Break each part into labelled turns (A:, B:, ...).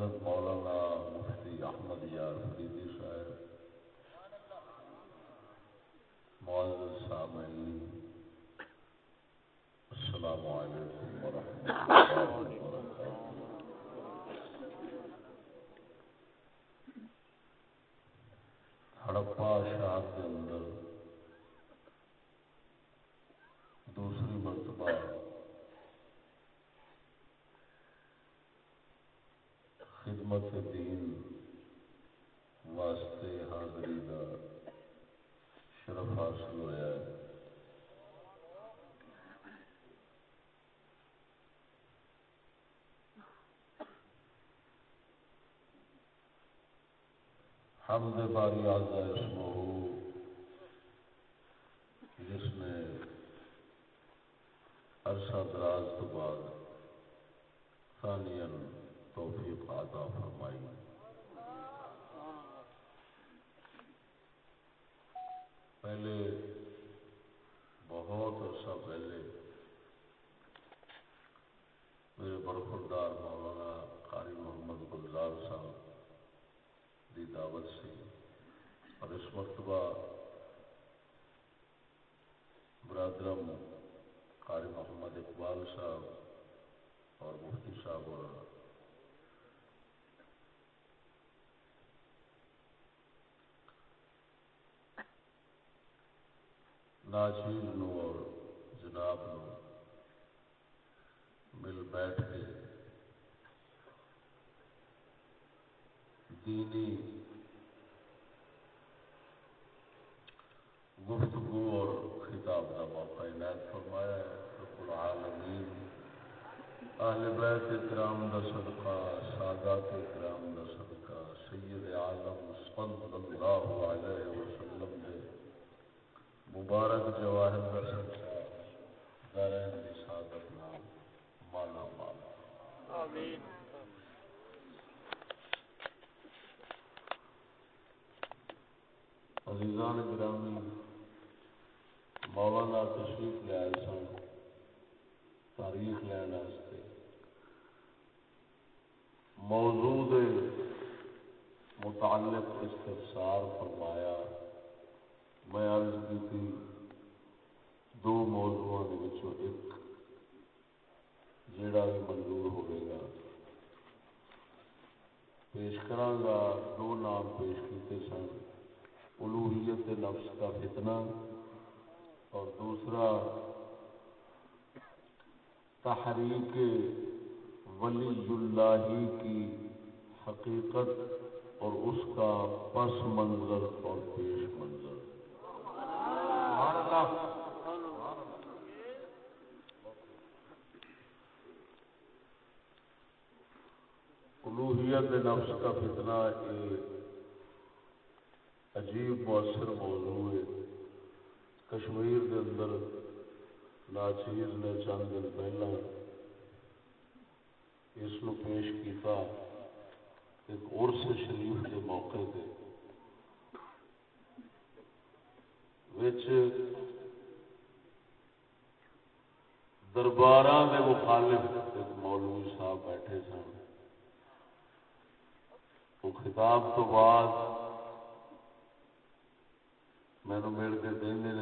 A: love them all خدمت دین واسطے حاضری کا شرف حاصل ہوا ہے۔ ہم حمد باری آزا اسمہو جس نے عرصہ دراز تو بعد عطا فرمائی۔ پہلے ناچیز نو اور جناب نو مل بیٹھ کے دینی گفتگو اور خطاب کا موقع عنایت فرمایا ہے۔ رب عالمین اہل بیت اکرام دا صدقہ، سادات اکرام دا صدقہ، سید عالم صلی اللہ علیہ وسلم مبارک جواہر صدقہ دارین دی سعادت نام مالا مالا آمین۔ عزیزان گرامی مولانا تشریف لے آئے سن تاریخ لینا موضوع متعلق استفسار فرمایا۔ میں عرض کی تھی دو موضوع ایک جڑا بھی منظور ہوئے گا پیش کرانگا دو نام پیش کیتے سن الوحیت نفس کا فتنہ اور دوسرا تحریک ولی اللہ کی حقیقت اور اس کا پس منظر اور پیش منظر اللہ الوحیت نفس کا فتنہ ایک عجیب مؤثر موضوع ہے۔ کشمیر کے اندر ناچیز نے چند دن پہلا اس نو پیش کیتا ایک عرس شریف کے موقع پہ دربار کے مخالف ایک مولوی صاحب بیٹھے سن۔ وہ خطاب تو بعد مینو مل کے نے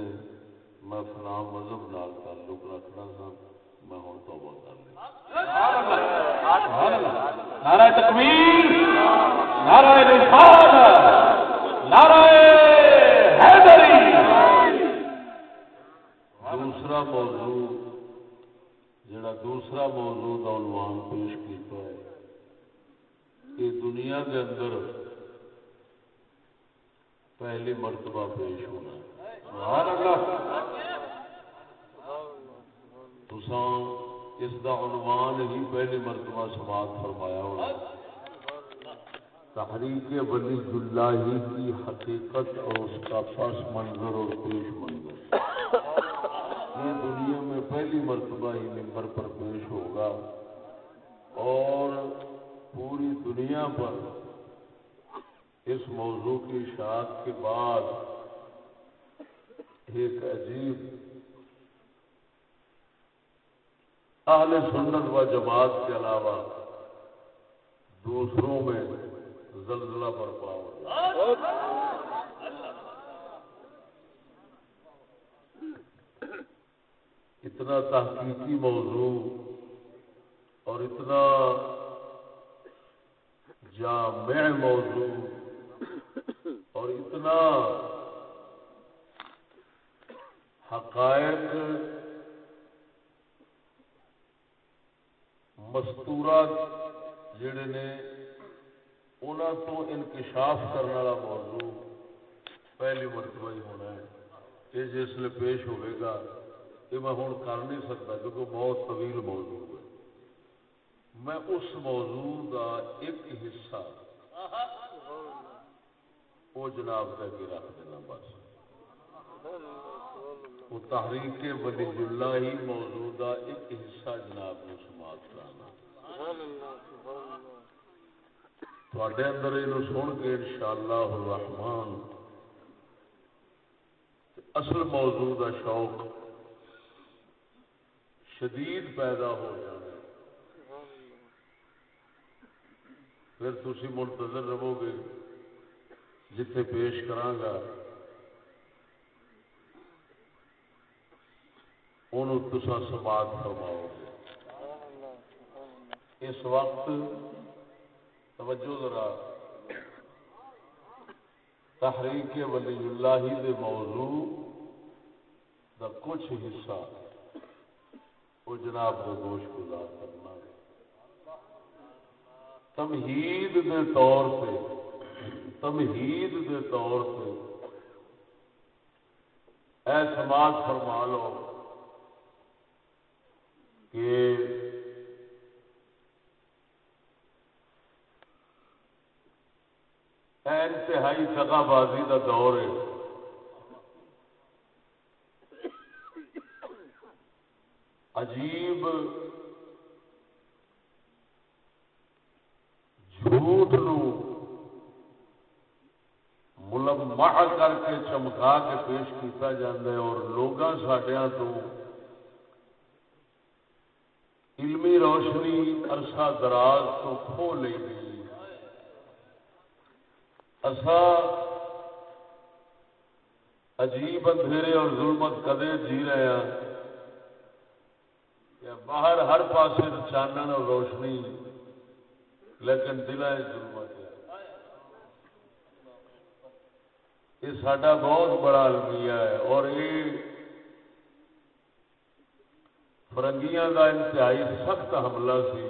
A: میں فلاں مذہب نال تعلق رکھنا سا میں ہوں توبہ کر لی نعرہ تکبیر نعرہ رسالت نعرہ حیدری۔ دوسرا موضوع جڑا دوسرا موضوع کا عنوان پیش کیتا ہے کہ دنیا کے اندر پہلی مرتبہ پیش ہونا اس دا عنوان ہی پہلی مرتبہ سماعت فرمایا ہونا تحریک ولی اللہ کی حقیقت اور اس کا پس منظر اور پیش منظر۔ یہ دنیا میں پہلی مرتبہ ہی ممبر پر پیش ہوگا۔ اور پوری دنیا پر اس موضوع کی اشاعت کے بعد ایک عجیب اہل سنت و جماعت کے علاوہ دوسروں میں زلزلہ برپا ہو اتنا تحقیقی موضوع اور اتنا جامع موضوع اور اتنا حقائق مستورات جڑے نے انہوں تو انکشاف کرنے والا موضوع پہلی مرتبہ ہی ہونا ہے۔ یہ جس پیش ہوئے گا یہ میں ہوں کر نہیں سکتا کیونکہ بہت طویل موضوع ہے۔ میں اس موضوع کا ایک حصہ وہ جناب کر کے رکھ دینا بس۔ وہ تحریک ولی اللہ ہی موجودہ ایک حصہ جناب نے سماعت کرانا۔ تھوڑے اندر یہ سن کے ان شاء اللہ الرحمان اصل موضوع کا شوق شدید پیدا ہو جائے پھر تھی منتظر رہو گے جتنے پیش کرانگا تسا سماعت فرماؤ گے۔ اس وقت توجہ ذرا تحریک ولی اللہ دے موضوع دا کچھ حصہ۔ وہ جناب کو گوش گزار کرنا تمہید دے طور پہ تمہید کے طور سے اے سماج فرما لو کہ انتہائی سگا بازی کا دور ہے۔ عجیب جھوٹ نو ملمع کر کے چمکا کے پیش کیتا جاتا ہے اور لوگ سڈیا تو علمی روشنی عرصہ دراز تو کھو لی گئی اصا عجیب اندھیرے اور ظلمت کدے جی رہے ہیں باہر ہر پاس چانن اور روشنی لیکن دل ظلمت یہ سڈا بہت بڑا المیہ ہے اور یہ فرنگیاں دا انتہائی سخت حملہ سی،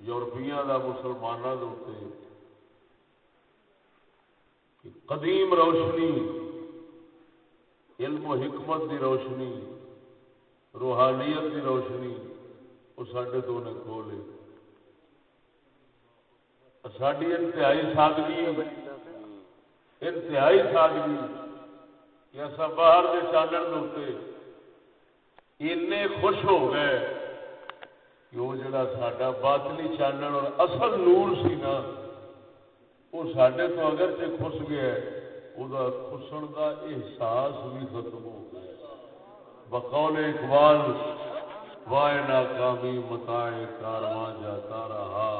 A: یورپیاں دا مسلمانوں کے قدیم روشنی، علم و حکمت دی روشنی روحانیت کی روشنی وہ سڈے تو انہیں کھو لی ساری انتہائی سادگی انتہائی سادگی۔ کہ اصا باہر کے چانن دے خوش ہو گئے کہ وہ جڑا سڈا باطلی چانن اور اصل نور سی نا، وہ سڈے تو اگر سے خس گیا وہ خسن کا احساس بھی ختم ہو گیا۔ بقول اقبال، وائے ناکامی متاع کارواں جاتا رہا،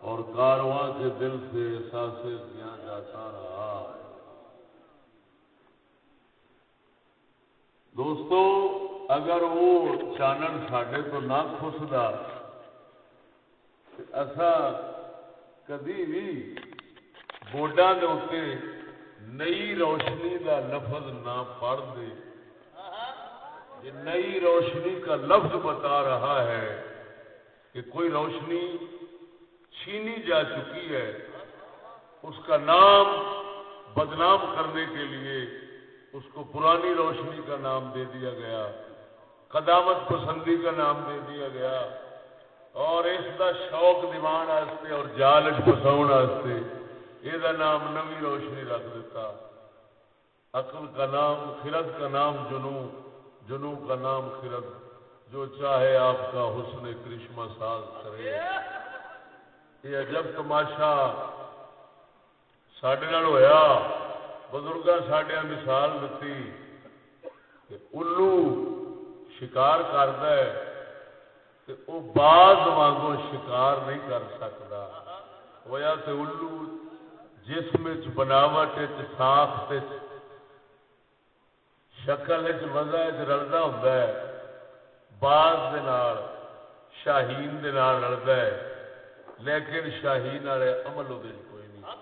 A: اور کارواں کے دل سے احساس کیا جاتا رہا۔ دوستو، اگر وہ چانن سڈے تو نہ خسدا اصا کدی بھی بورڈا کے نئی روشنی کا لفظ نہ پڑھ دے۔ یہ نئی روشنی کا لفظ بتا رہا ہے کہ کوئی روشنی چھینی جا چکی ہے، اس کا نام بدنام کرنے کے لیے اس کو پرانی روشنی کا نام دے دیا گیا، قدامت پسندی کا نام دے دیا گیا، اور اس کا شوق دیوان آستے اور جالچ پساؤ آستے، یہ نام نوی روشنی رکھ دیتا۔ عقل کا نام، خرد کا نام جنوں جنو کا نام خرد، جو چاہے آپ کا حسن کرشمہ ساز کرے۔ یہ عجب تماشا سڈے ہوا بزرگ سڈیا مثال دیتی کہ الو شکار کرد باز وگوں شکار نہیں کر سکتا ہوا تو الو جسم بناوٹ ساخت شکل مزہ رلتا ہوں باز شاہین رلتا ہے۔ لیکن شاہین والے عمل وہ کوئی نہیں۔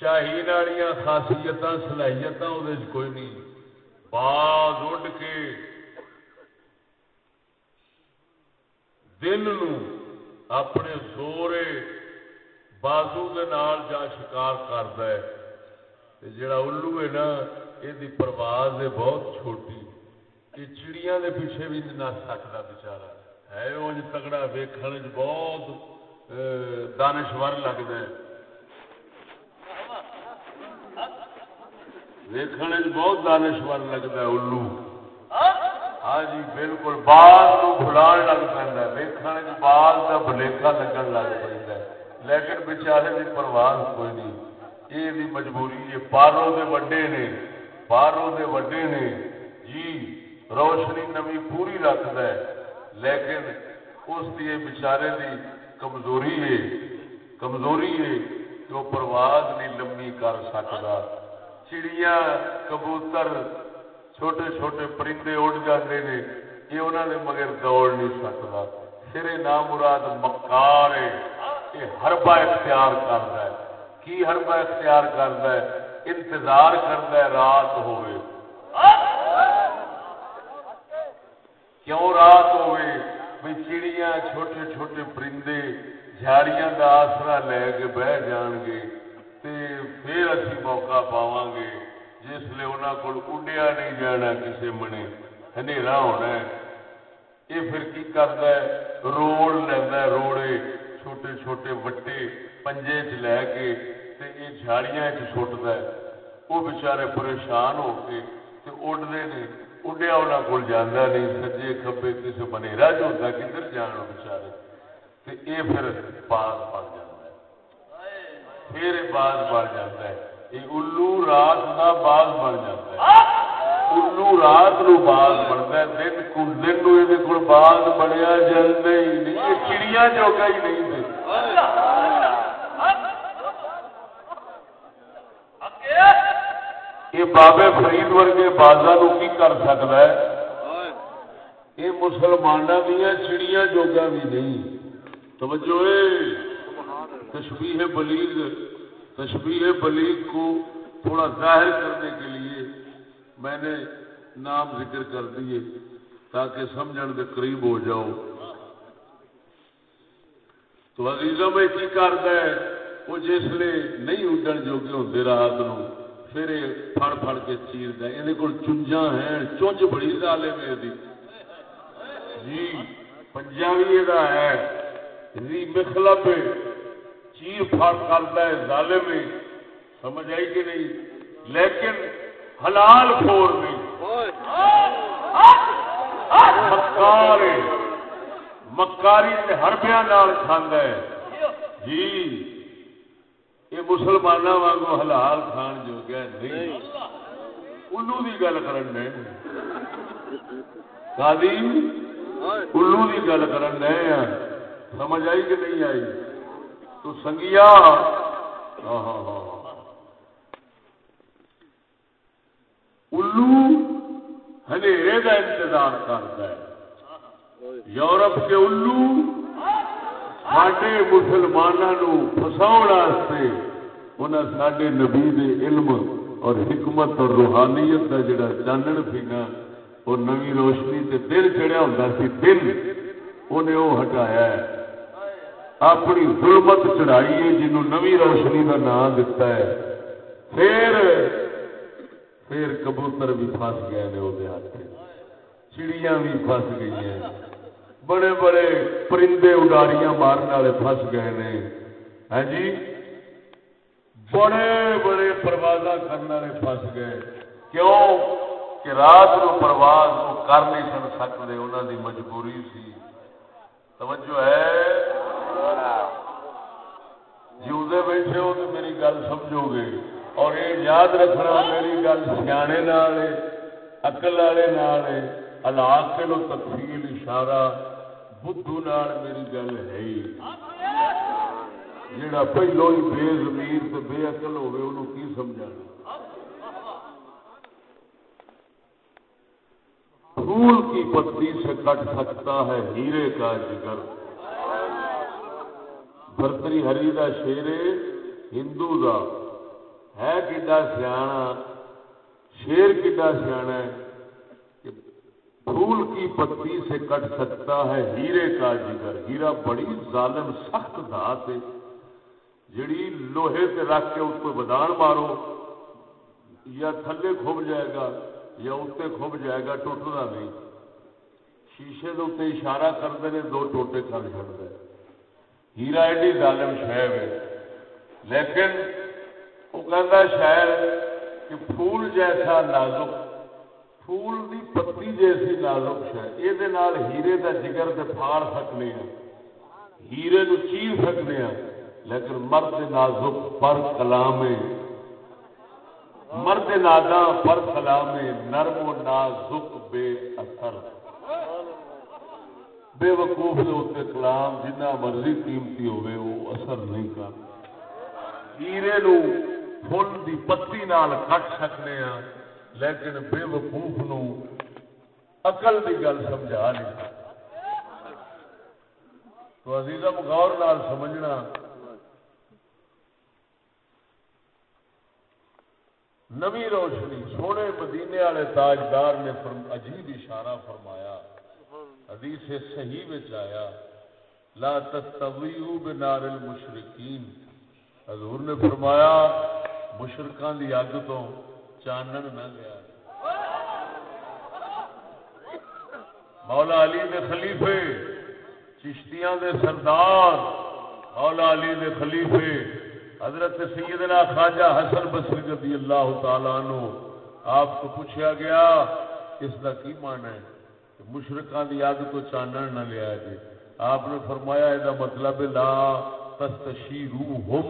A: شاہین والی خاصیت صلاحیت وہ کوئی نہیں۔ باز اڈ کے دل اپنے زورے بازو کے نال جا شکار کرتا ہے۔ جڑا الو ہے نا یہ پرواز ہے بہت چھوٹی یہ چڑیا کے پیچھے بھی نہ سکتا بچارا ہے وہ تگڑا ویخنے بہت دانشور لگتا ہے ویخنے بہت دانشور لگتا ہے الو ہاں جی بالکل بال بلان لگ پہ ویخنے بال کا بلیکا لگن لگ پہ لیکن بچارے کی پرواز کوئی نہیں یہ بھی مجبوری ہے۔ پارو دے وڈے نے پارو دے وڈے نے جی روشنی نمی پوری رکھد ہے، لیکن اس کی بچارے دی کمزوری ہے کمزوری ہے کہ وہ پرواز نہیں لمبی کر سکتا۔ چڑیا کبوتر چھوٹے چھوٹے پرندے اڑ جاتے ہیں یہ انہوں نے مگر دوڑ نہیں سکتا۔ سرے نام مراد مکار ہے، یہ ہر با اختیار کرتا ہے۔ کی حربہ اختیار کرتا ہے؟ انتظار کرتا ہے رات ہوئے۔ کیوں رات ہوئے؟ بھی چڑیاں چھوٹے چھوٹے پرندے جھاڑیاں کا آسرا لے کے بہ جان گے پھر اسی موقع پاواں گے جس لیے انہوں کو اڈیا نہیں جانا کسی منے۔ ہنیرا ہونا ہے۔ یہ پھر کی کرتا ہے؟ روڑ لینا روڑے چھوٹے چھوٹے وٹے پنجے چ لے کے یہ جھاڑیاں چٹتا ہے۔ وہ بچارے پریشان ہو کے اڈتے نے، اڈیا انہوں کو جانا نہیں، سجے کبے کسی بنےرا جو ہوتا کدھر جان بچارے یہ پھر باز بن جاتا ہے۔ پھر باز بن جاتا ہے۔ یہ الو رات کا باز بن جاتا ہے۔ الو رات نو باز بنتا ہے۔ دن کو دن نو یہ کو باز بنیا جلد ہی نہیں۔ یہ چڑیا جوگا ہی نہیں تھے یہ بابے فرید ورگے بازا نو کی کر سکتا ہے؟ یہ مسلمانوں دیا چڑیا جوگا بھی نہیں۔ توجہ تشبیح بلیغ تشبیح بلیغ کو تھوڑا ظاہر کرنے کے لیے میں نے نام ذکر کر دیے تاکہ سمجھن کے قریب ہو جاؤ۔ تو عزیزوں میں کی کرتا ہے؟ وہ جس لیے نہیں اڈن جوگے ہوتے رات نو۔ پھر پھڑ پھڑ کے چیرد یہ کو چنجا ہیں چونج بڑی ڈالے میں جی پنجابی یہ ہے۔ ری مخلب چیر پھاڑ کرتا ہے، ظالم میں سمجھ آئی کہ نہیں؟ لیکن حلال خور نہیں مکار مکاری ہربیا کھانا ہے۔ جی۔ یہ مسلمانوں واگو حلال کھان جو گیا نہیں۔ الو کی گل کرن الو کی گل کرن سمجھ آئی کہ نہیں آئی؟ تو سنگیا۔ ہاں ہاں ہاں۔ الو ہنیرے کا انتظار کرتا ہے۔ یورپ کے الو سڈے مسلمانوں فساؤ انہیں سڈے نبی دے علم اور حکمت اور روحانیت کا جڑا چانن سی نا وہ نوی روشنی سے دل چڑھیا ہوں سی دل انہیں وہ ہٹایا ہے اپنی ظلمت چڑھائی ہے جنہوں نوی روشنی کا نام دتا ہے پھر پھر کبوتر بھی پھس گئے وہ ہاتھ چڑیاں بھی پھس گئی ہیں بڑے بڑے پرندے اڈاریاں مارنے والے پھس گئے نے۔ ہاں جی؟ بڑے بڑے پرواز کرنے والے پھس گئے۔ کیوں؟ کہ رات کو پرواز وہ کر نہیں سن سکتے انہوں کی مجبوری سی۔ توجہ ہے؟ جی بیٹھے ہو تو میری گل سمجھو گے۔ اور یہ یاد رکھنا میری گل سیانے اقل والے نال علاقے لو تفصیل اشارہ بدھو نال میری گل ہے جڑا پہلو ہی بے زمیر تو بے اقل ہوگی انہوں کی سمجھا پھول کی پتی سے کٹ سکتا ہے ہیرے کا جگر۔ برتری ہری کا شیرے ہندو کا ہے کڈا سیاح شیر کڈا سیاح ہے؟ پھول کی پتی سے کٹ سکتا ہے، ہیرے کا جگر۔ ہیرا بڑی ظالم، سخت دھات ہے۔ جڑی لوہے سے رکھ کے اس کو بدان مارو، یا تھلے کھب جائے گا، یا اتنے کھب جائے گا، ٹوٹنا نہیں۔ شیشے کے اتنے اشارہ کرتے ہیں، دو ٹوٹے کر چڑھتے ہیرا ایڈی ظالم شہر ہے۔ لیکن، وہ کہتا شاید کہ پھول جیسا نازک پھول دی پتی جیسی نازک ہے یہ ہیرے کا جگر سے پھاڑ سکنے ہیں ہیرے نو چیر سکنے ہیں لیکن مرد نازک پر کلام مرد نادا پر کلام نرم و نازک بے اثر بے وقوف کے کلام جنہ مرضی قیمتی ہوئے وہ اثر نہیں کر ہیرے نو فل دی پتی نال کٹ سکنے ہیں لیکن بے وقوف نو کی گل سمجھا نہیں تو عزیزم غور نال سمجھنا۔ نوی روشنی، سونے مدینے والے تاجدار نے عجیب اشارہ فرمایا۔ حدیث صحیح آیا۔ لا تستویو بنار المشرکین۔ حضور نے فرمایا مشرکان دی اگ تو چانن نہ لیا۔ مولا علی دے خلیفے، چشتیاں دے سردار، مولا علی دے خلیفے، حضرت سیدنا خواجہ حسن بصری رضی اللہ تعالی عنہ، آپ کو پوچھا گیا، اس کا کی مان ہے؟ مشرقان دی اگ تو چانن نہ لیا جی آپ نے فرمایا یہ مطلب لا تستشیروہم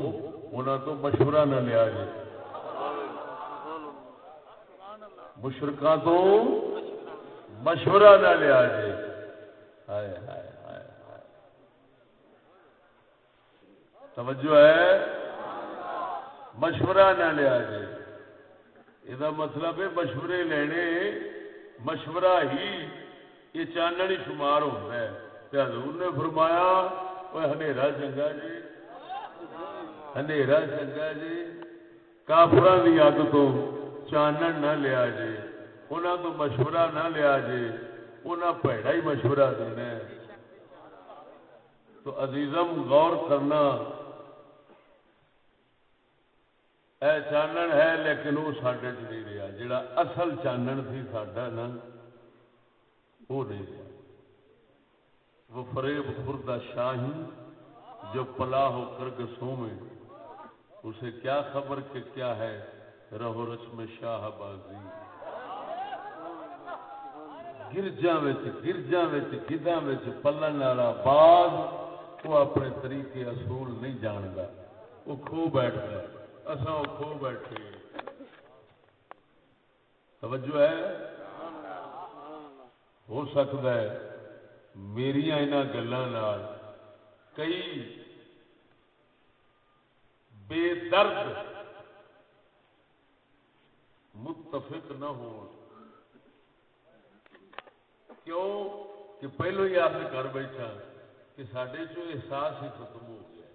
A: انہاں تو مشورہ نہ لیا جی مشرقہ تو مشورہ نہ لیا جی ہائے ہائے ہائے توجہ ہے؟ مشورہ نہ لیا جی یہ مطلب ہے مشورے لینے، مشورہ ہی یہ چانن ہی شمار ہوتا ہے۔ حضور نے فرمایا وہ ہنیرا چنگا جی۔ ہنیرا چنگا جی۔ کافر کی اگ تو چانن نہ لیا جی انہوں تو مشورہ نہ لیا جی انہیں پیڑا ہی مشورہ دینا تو عزیزم غور کرنا، اے چانن ہے لیکن وہ سڈے چ نہیں رہا جڑا اصل چانن سی ساڈا نا وہ نہیں رہا وہ فریب خوردہ شاہی جو پلا ہو کر گسوں میں اسے کیا خبر کہ کیا ہے؟ رہو رسم شاہ بازی۔ گرجا گرجا گدا پلن والا باغ وہ اپنے طریقے اصول نہیں جانتا وہ کھو بیٹھ گیا اصا وہ کھو بیٹھے توجہ ہے؟ ہو سکتا ہے۔ میری ان گلوں کئی بے درد متفق نہ ہو۔ کیوں؟ کہ پہلو ہی آپ نے کر بیٹھا کہ سڈے چو احساس ہی ختم ہو گیا۔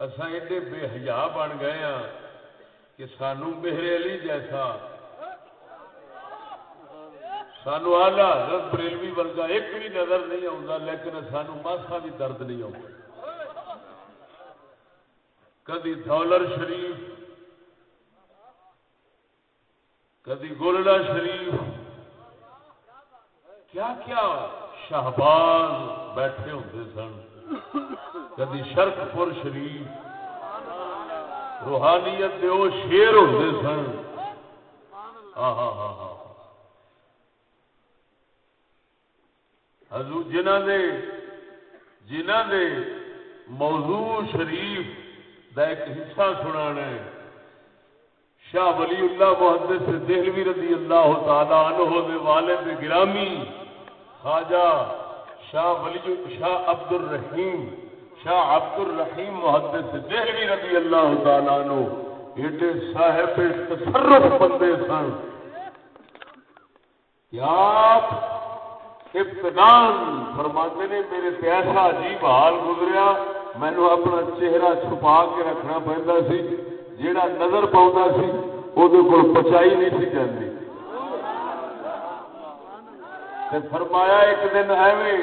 A: اصا ایڈے بے حیا بن گئے ہاں کہ سانو میرے علی جیسا، سانو آلہ حضرت بریلوی ورگا ایک بھی نظر نہیں آتا لیکن سانو ماسا بھی درد نہیں آتا کدی دولر شریف کدی گولڈا شریف۔ کیا کیا شہباز بیٹھے ہوتے سن؟ کدی شرک پور شریف۔ روحانیت دے وہ شیر ہوتے سن۔ ہاں ہاں ہاں ہاں حضور جنہ دے جنہ دے موضوع شریف دا ایک حصہ سنا شاہ ولی اللہ محدث دہلوی رضی اللہ تعالی عنہ دے والد گرامی، خواجہ شاہ ولی، شاہ عبد الرحیم شاہ عبد الرحیم محدث دہلوی رضی اللہ تعالی عنہ ایڈے صاحب تصرف بندے سن۔ کیا ابتدان فرماتے نے میرے پیسہ عجیب حال گزریا مینو اپنا چہرہ چھپا کے رکھنا پہنتا سی۔ جیڑا نظر پاؤں سی وہ پچائی نہیں سی جاتی فرمایا ایک دن ایویں،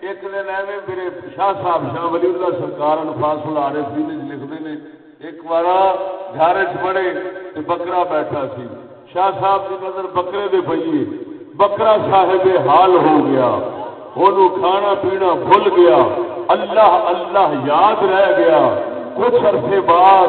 A: ایک دن ایویں میرے شاہ صاحب شاہ ولی اللہ سرکار انفاس لا رہے سی لکھتے ہیں ایک بار گھر چ بڑے بکرا بیٹھا سی۔ شاہ صاحب کی نظر بکرے دے پیے بکرا صاحب حال ہو گیا۔ وہ کھانا پینا بھول گیا۔ اللہ اللہ یاد رہ گیا۔ کچھ عرصے بعد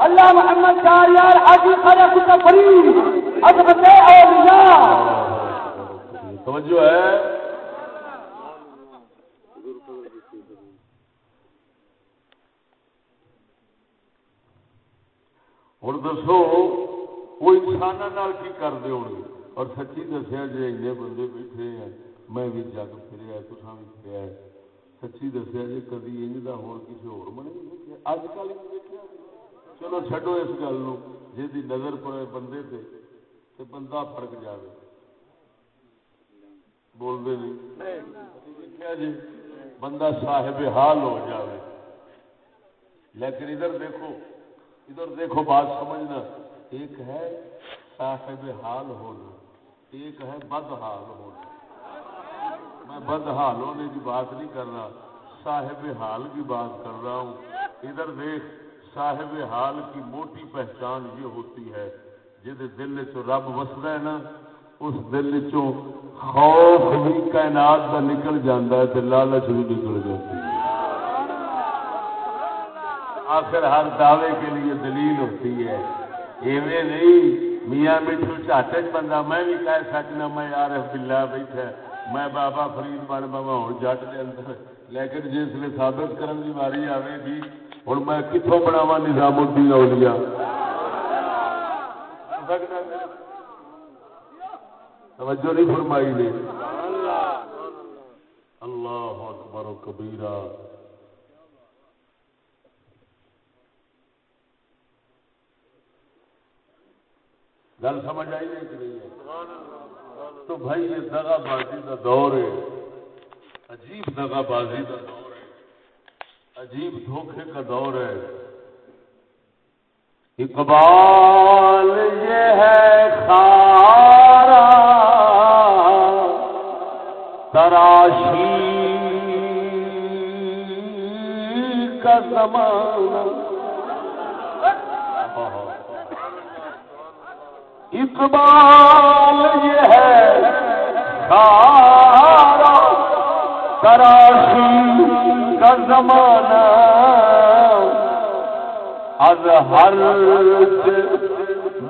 B: اللہ محمد چار حاجی خاجہ کتا عظمت اولیاء۔
A: توجہ ہے۔ ہوں دسو، وہ انسان کی کرتے ہو اور سچی دسیا جی این بندے بیٹھے ہیں، میں بھی جگ پھریا تو بھی پھریا۔ سچی دسیا جی کدی انج کا ہو کسی ہونے دیکھا اج کل دیکھا چلو چڈو اس گل جی نظر پڑے بندے تے تے بندہ فرق جائے بولتے نہیں جی بندہ صاحب حال ہو جائے لیکن ادھر دیکھو ادھر دیکھو بات سمجھنا ایک ہے صاحب حال ہونا ایک ہے بد حال ہونا میں بد حال ہونے کی بات نہیں کر رہا صاحب حال کی بات کر رہا ہوں ادھر دیکھ صاحب حال کی موٹی پہچان یہ ہوتی ہے جہد دل چ رب وسدا ہے نا، اس دل خوف بھی کائنات کا نکل جاتا ہے تو لالچ بھی نکل جاتی ہے۔ آخر ہر دعوے کے لیے دلیل ہوتی ہے۔ ایویں نہیں، میاں میٹھو چاٹے بندہ، میں بھی کہہ سکنا، میں یار بلا بیٹھا میں بابا فرید بن بابا ہوں، جٹ کے اندر۔ لیکن جس نے سابت کرنے کی باری آئے گی ہوں میں کتوں بناوا نظام الدین اولیاء؟ توجہ نہیں فرمائی نے۔ اللہ اکبر و کبیرہ۔ گل سمجھ آئی نہیں کہ نہیں ہے تو بھائی یہ دگا بازی کا دور ہے۔ عجیب دگا بازی کا دور ہے۔ عجیب دھوکے کا دور ہے۔ اقبال، یہ ہے خارا۔ تراشی کا زمانہ۔ اقبال، یہ ہے سارا کراشی کا زمانہ از ہر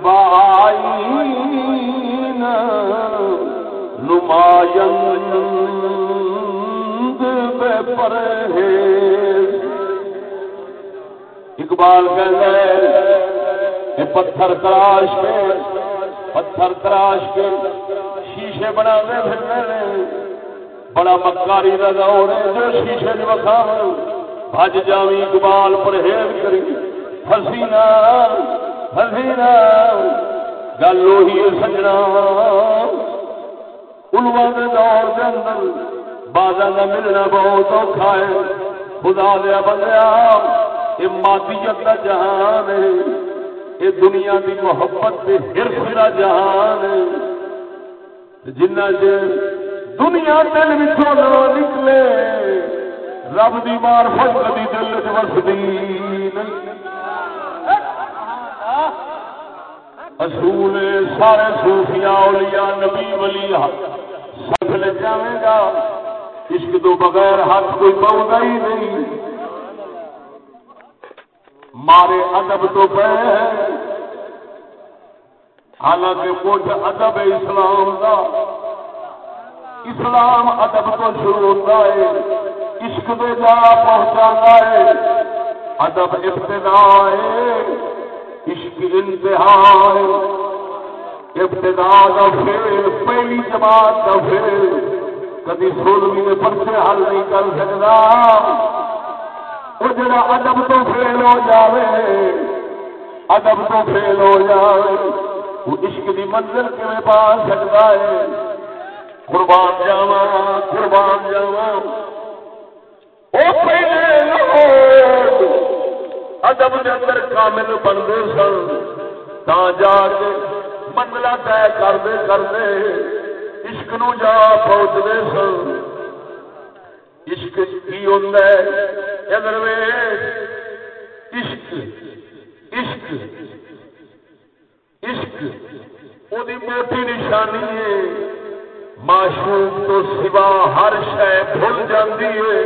A: بائی نمائند بے پرہیز۔ اقبال کہتے ہیں پتھر تراش کے پتھر تراش کے شیشے بنا دے پھرنے بڑا مکاری کا دور ہے، جو شیشے چ بج جاوی اقبال پرہیز کری حسینہ حسینہ گل وہی سجنا۔ الوا کے دور کے اندر بازا کا ملنا بہت اوکھا ہے۔ خدا دیا بندیا یہ مادیت کا جہان ہے۔ یہ دنیا کی محبت سے ہرس کا جہان جنہ چر دنیا دل بچوں نہ نکلے۔ رب دی مار فٹ کبھی دل چ وسدی اصول سارے صوفیاء، اولیاء، نبی، ولی سب لے جائے گا۔ عشق تو بغیر ہاتھ کوئی پاؤں ہی نہیں۔ مارے ادب تو پہ حالانکہ کچھ ادب اسلام کا اسلام ادب تو شروع ہوتا ہے، عشق دے جا پہنچا ہے، ادب ابتدا ہے، عشق انتہا ہے۔ ابتدا کا پھر پہلی جماعت کا پھر کدی سولہویں میں پرچے حل نہیں کر سکتا۔ وہ جڑا ادب تو فیل ہو جاوے، ادب تو فیل ہو جاوے، وہ عشق کی منزل کیون پا سکتا ہے؟ قربان جاوا قربان جاوا ادب کے اندر کامل بنتے سن، تا جا کے منزلہ طے کرتے کرتے عشق نو جا پہنچتے سن۔ عشق کی ہوتا ہے ادھر عشق عشق عشق وہ موٹی نشانی ہے۔ معشوق تو سوا ہر شہ بھول جاتی ہے۔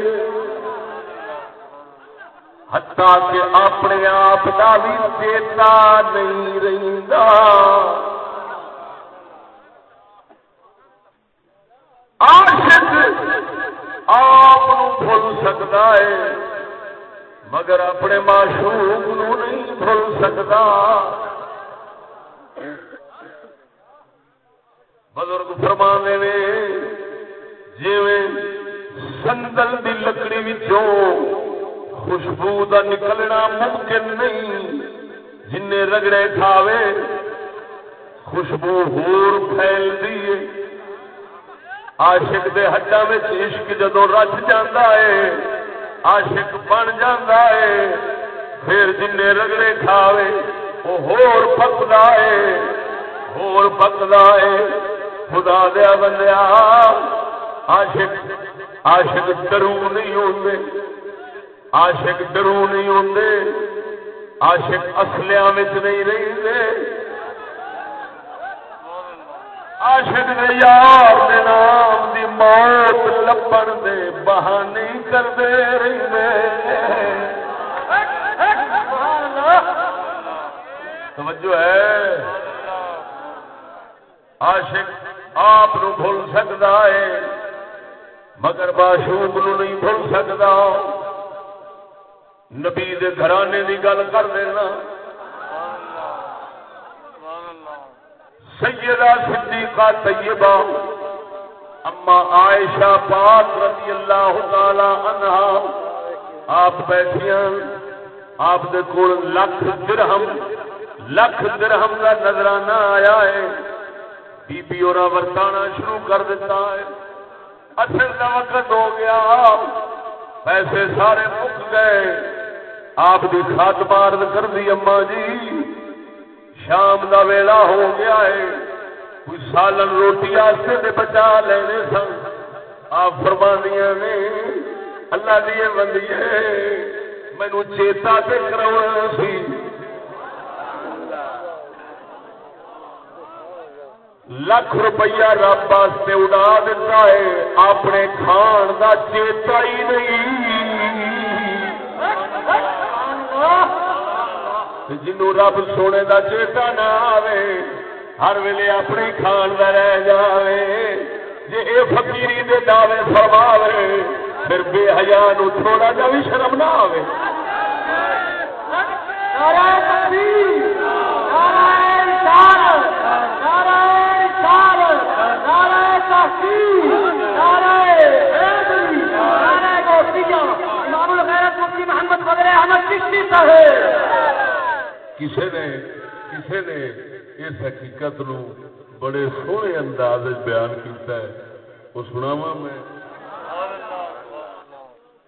A: ہتا کہ اپنے آپ کا بھی چیتا نہیں رہتا عاشق آپ بھول سکتا ہے، مگر اپنے معشوق نو نہیں بھول سکتا بزرگ فرمانے نے جی سندل دی لکڑی وچوں خوشبو دا نکلنا ممکن نہیں جن رگڑے کھاوے، خوشبو ہور پھیل دیے عاشق دے ہڈا وچ عشق جدو رچ جاندا ہے، عاشق بن جاندا ہے، پھر جن رگڑے کھاوے، وہ ہور پکدا ہے، ہور پکدا ہے۔ خدا دیا بندیا عاشق عاشق ڈرو نہیں ہوندے، عاشق ڈرو نہیں ہوندے، عاشق اصلیاں نہیں رہندے۔ عاشق دے یار دے نام دی موت لبن دے بہانے کردے رہندے۔ توجہ ہے۔ عاشق آپ بھول سکتا ہے، مگر باشوق نو نہیں بھول سکتا نبی دے گھرانے دی گل کر دینا۔ سیدہ صدیقہ طیبہ، اما عائشہ پاک رضی اللہ تعالی عنہا۔ آپ بیٹھیاں آپ دے کول لکھ درہم لکھ درہم کا نظرانہ آیا ہے۔ بی بی اور ورتانا شروع کر دیتا ہے اصل کا وقت ہو گیا پیسے سارے مک گئے آپ کی خات مارد کر دی اما جی شام کا ویلا ہو گیا ہے کوئی سالن روٹی آستے بچا لینے سن آپ فرمانیاں نے اللہ دیے بندیے مینو چیتا تے کراؤنا سی لکھ روپیہ رب واسطے اڑا دیتا ہے اپنے کھان دا چیتا ہی نہیں جنو رب سونے دا چیتا نہ آوے ہر ویلے اپنے کھان دا رہ جاوے جی اے فقیری دے دعوے فرماوے پھر بے حیا نو تھوڑا جا بھی شرم نہ آوے
B: نعرہ تکبیر نعرہ رسالت نعرہ رسالت نعرہ تحقیق نعرہ حیدری نعرہ غوثیہ امام الغیرت مفتی محمد قدر احمد چشتی صاحب
A: کسی نے کسی نے اس حقیقت نو بڑے سونے انداز بیان کیتا ہے۔ وہ سناوا میں۔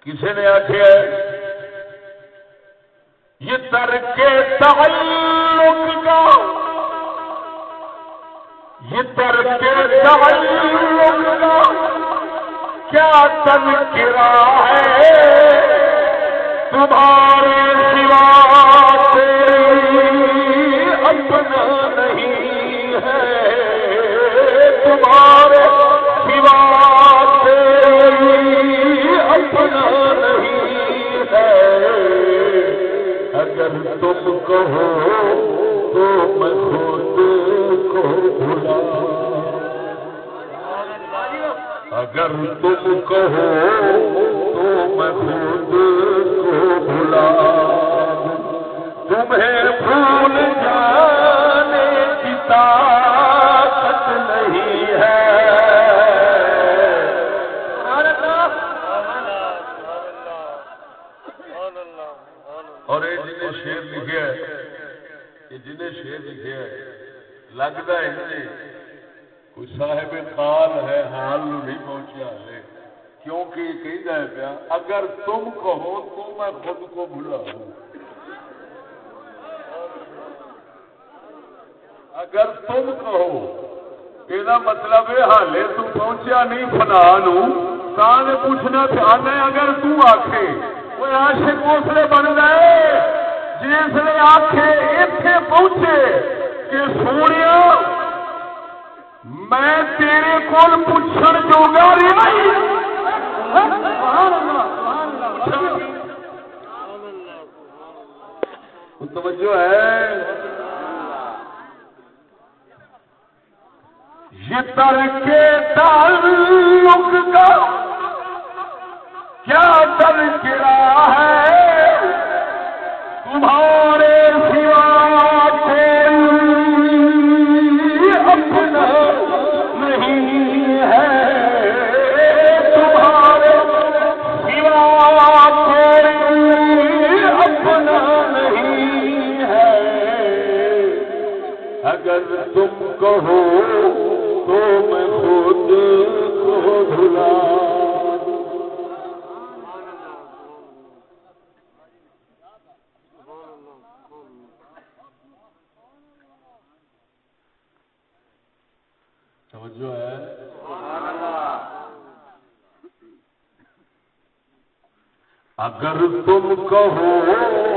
A: کسی نے آخیا یہ ترک تعلق کا کیا تذکرہ ہے تمہارے سوا اپنا نہیں ہے تمہارے سوا کوئی اپنا نہیں ہے اگر تم کہو تو میں کو بھلا اگر تم کہو تو میں خود کو بھلا۔ تمہیں بھول جانے کی طاقت نہیں ہے۔ اور یہ جنہیں شیر لکھے یہ جنہیں شیر لکھے لگتا ہے جی کوئی صاحب قال ہے حال نہیں پہنچیا ہے کیونکہ یہ کہتا ہے پیا اگر تم کہو تو میں خود کو بھلا ہوں اگر تم کہو یہ مطلب ہے حالے تو پہنچیا نہیں فنا نو نے پوچھنا چاہنا اگر تو آخے وہ عاشق اسلے بن گئے جسے آخے اتنے پہنچے کہ سونے میں تیرے کول پوچھن جوگا نہیں۔ توجہ ہے۔ یہ تر کے تعلق کا کیا در گرا ہے؟ تمہارے سوا کہو تو میں خود کو بھلا۔ توجہ ہے۔ اگر تم کہو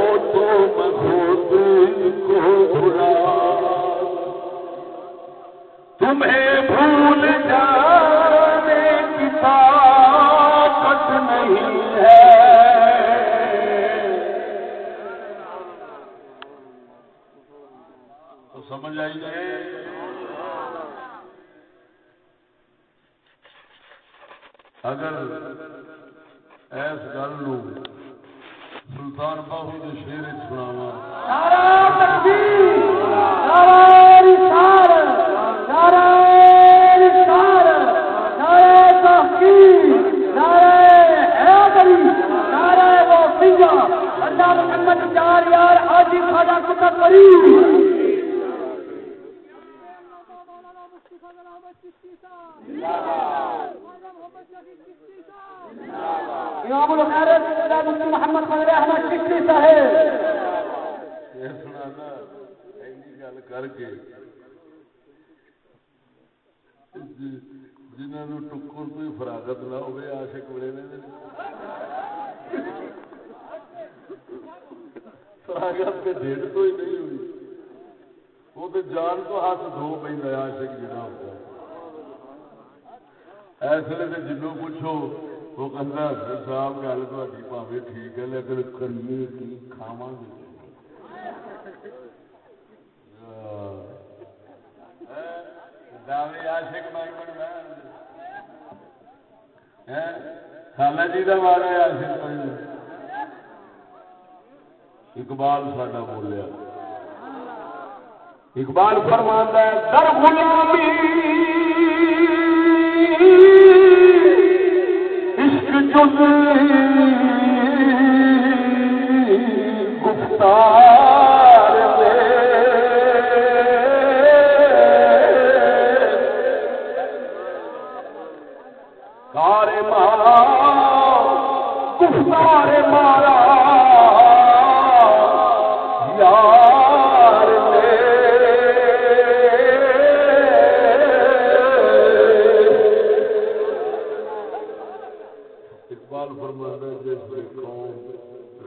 A: اقبال فرمانا جیسے قوم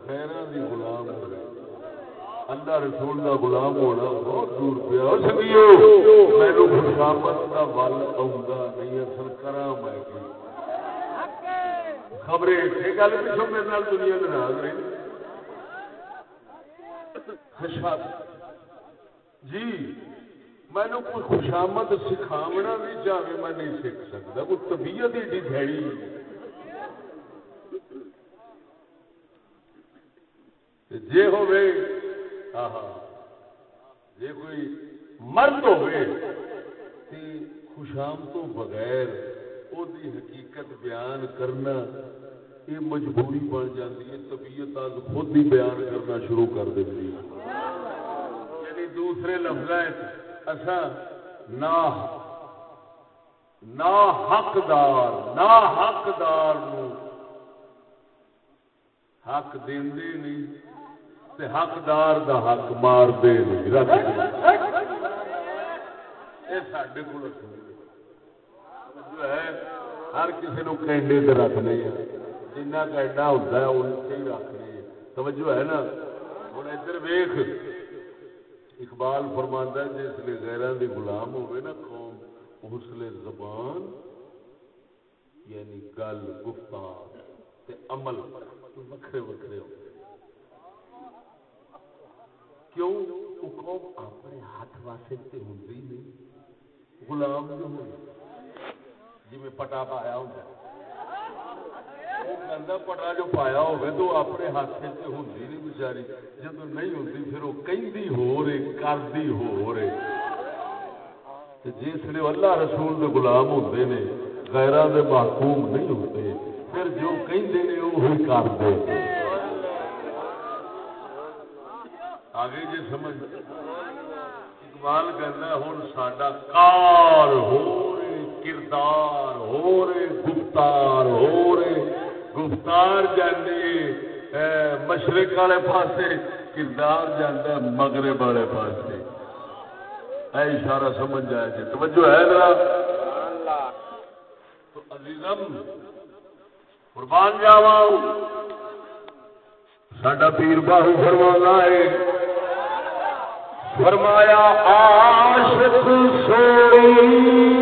A: خیران دی غلام ہو اللہ رسول دا غلام ہونا بہت دور پیا ہو سکیو مینو خوشامت دا ول آؤں نہیں اصل کرا میں کی۔ خبریں یہ گل پچھو میرے نال دنیا کے ناراض رہی۔ جی مینو کوئی خوشامد سکھاونا بھی چاہے میں نہیں سیکھ سکتا، کوئی طبیعت ایڈی بھڑی جے ہوئے آہا ہاں، کوئی مرد ہوئے تے خوشام تو بغیر او دی حقیقت بیان کرنا یہ مجبوری بن جاتی ہے، طبیعت آج خود ہی بیان کرنا شروع کر دیتی ہے۔ یعنی دوسرے لفظ اصا نا نا حقدار نا حقدار حق دے نہیں۔ تے حقدار دا حق مار دے رکھ دے۔ سڈے کو ہر کسی نو کینڈے تے رکھنے ہیں۔ جنہ کینڈا ہوتا ہے ان سے ہی رکھنے توجہ ہے نا؟ ہوں ادھر ویخ اقبال فرماندہ جس لیے غیران دی غلام ہوئے نا، قوم اس لیے زبان یعنی گل، گفتار تے عمل۔ وکھرے وکھرے ہو۔ کیوں؟ وہ قوم اپنے ہاتھ واسطے تے ہوندی نہیں۔ غلام جو ہوئے جی میں پٹا پایا ہوتا وہ کہندا پٹا جو پایا ہوئے تو اپنے ہاتھ سے ہوندی نہیں بیچاری۔ جب نہیں ہوندی پھر وہ کہندی ہو رہے کردی ہو رہے جس لیے اللہ رسول دے غلام ہوندے نے غیران دے محکوم نہیں ہوتے پھر جو کہندے نے وہی کردے آگے جی سمجھ اقبال کہنا ہوں ساڈا کار ہو رہے کردار، ہو رہے گفتار، ہو رہے گفتار جانے مشرق والے پاسے، کردار جانا مغرب والے پاسے۔ اے اشارہ سمجھ آیا جی۔ توجہ ہے ذرا۔ تو عزیزم، قربان جاوا ساڈا پیر باہو فرما ہے فرمایا عاشق سوئی۔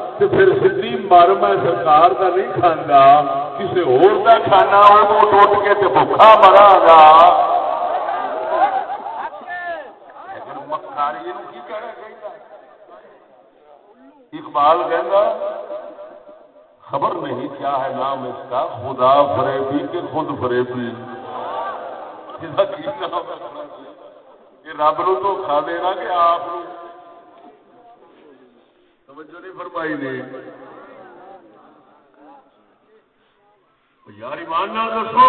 A: تو پھر سیدھی مر میں سرکار کا نہیں کھانا کسی اور کھانا وہ ٹوٹ کے تو بھوکا مرا گا۔ اقبال کہنا خبر نہیں کیا ہے نام اس کا، خدا فریبی کہ خود فریبی۔ یہ رب نو دھوکھا دینا کہ آپ توجہ نہیں فرمائی نے۔ یار، ایمان نہ دسو۔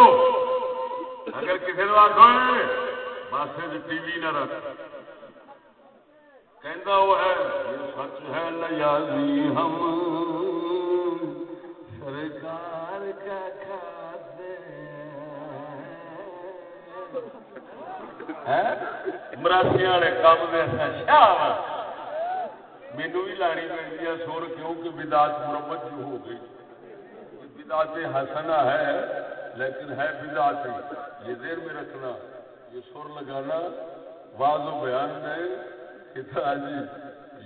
A: اگر کسی نے آخو بس ٹی وی نہ رکھ۔ کہندا وہ ہے سچ ہے نیازی ہم۔ سرکار کا کھاتے مراسیا والے کام میں شاہ مینو بھی لانی پڑتی ہے سر کیوں کہ بداعت مرمت جو ہو گئی بداعت حسنا ہے لیکن ہے بداعت یہ دیر میں رکھنا یہ سر لگانا واضح بیان میں جی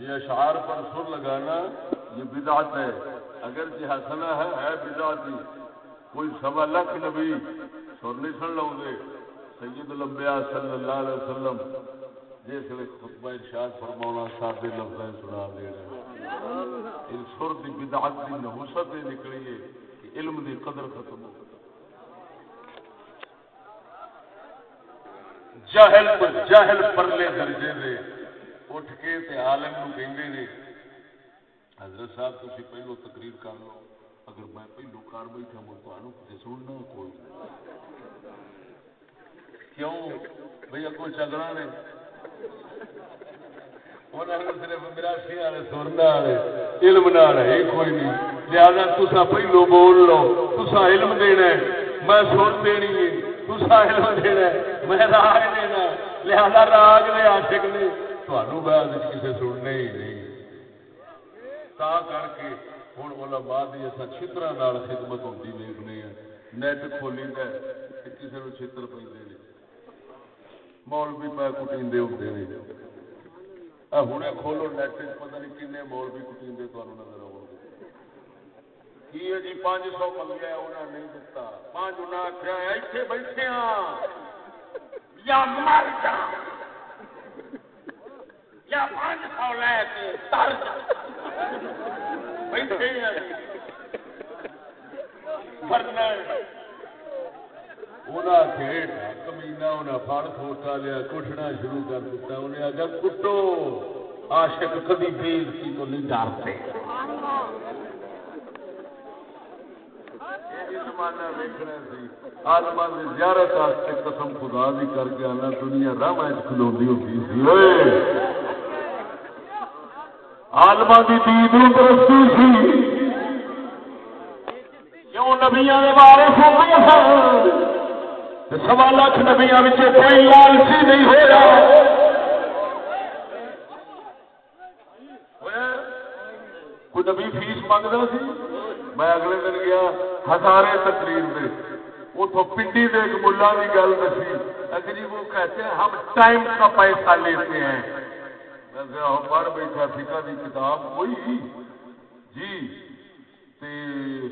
A: یہ اشعار پر سر لگانا یہ بدعت ہے اگر جی ہسنا ہے ہے بدعت کوئی سوا لاکھ نبی سر نہیں سن لو گے سید لمبیا صلی اللہ علیہ وسلم جس نے خطبہ ارشاد فرمانا سادے لفظ سنا دے رہے ان سر کی بدعت کی نحوست نکلی ہے کہ علم دی قدر ختم ہو جاہل جہل جہل پرلے درجے دے۔ اٹھ کے تے عالم نو کہندے نے، حضرت صاحب تسی پہلو تقریر کر لو، اگر میں پہلو کر بیٹھا ہوں تانوں کتے سننا کوئی کیوں؟ بھئی اگوں چگڑا نے۔ لہذا تسا پہلو بول لو تسا علم دینا میں سن دینی ہے تسا علم دینا میں راگ دینا لہذا راگ نے عاشق نے تمہوں بعد کسی سننے ہی نہیں تا کر کے ہوں علماء دی اصا چھترا نال خدمت ہوتی ویکنے ہیں نیٹ کھولی ہے کسی نو چھتر پہ مولوی پہ کٹیندے ہوتے ہیں ہوں کھولو نیٹ پتہ نہیں کن مولوی کٹیندے تمہیں نظر آؤ کی جی پانچ سو منگیا انہیں نہیں دتا پانچ انہیں آخیا اتنے بیٹھے ہاں یا مر جا یا پانچ سو لے کے تر جا بیٹھے کمینا انہیں فڑ کھوٹا لیا کٹنا شروع کر دیتا انہیں کٹو عاشق کبھی بےزتی کو نہیں زیارت قسم خدا دی کر کے آنا دنیا راہ کھلو ہوتی سی آلما کی دید پرستی سی کیوں نبیا کے بارے سوا لاکھ نبیا کوئی لالچی نہیں ہوا کوئی نبی فیس منگتا سی؟ میں اگلے دن گیا ہزارے تقریر میں اتو پنڈی دے ایک ملا کی گل دسی۔ اگری جی وہ کہتے ہیں، ہم ٹائم کا پیسہ لیتے ہیں۔ ہاں، پڑھ بیٹھا فکا کتاب کوئی جی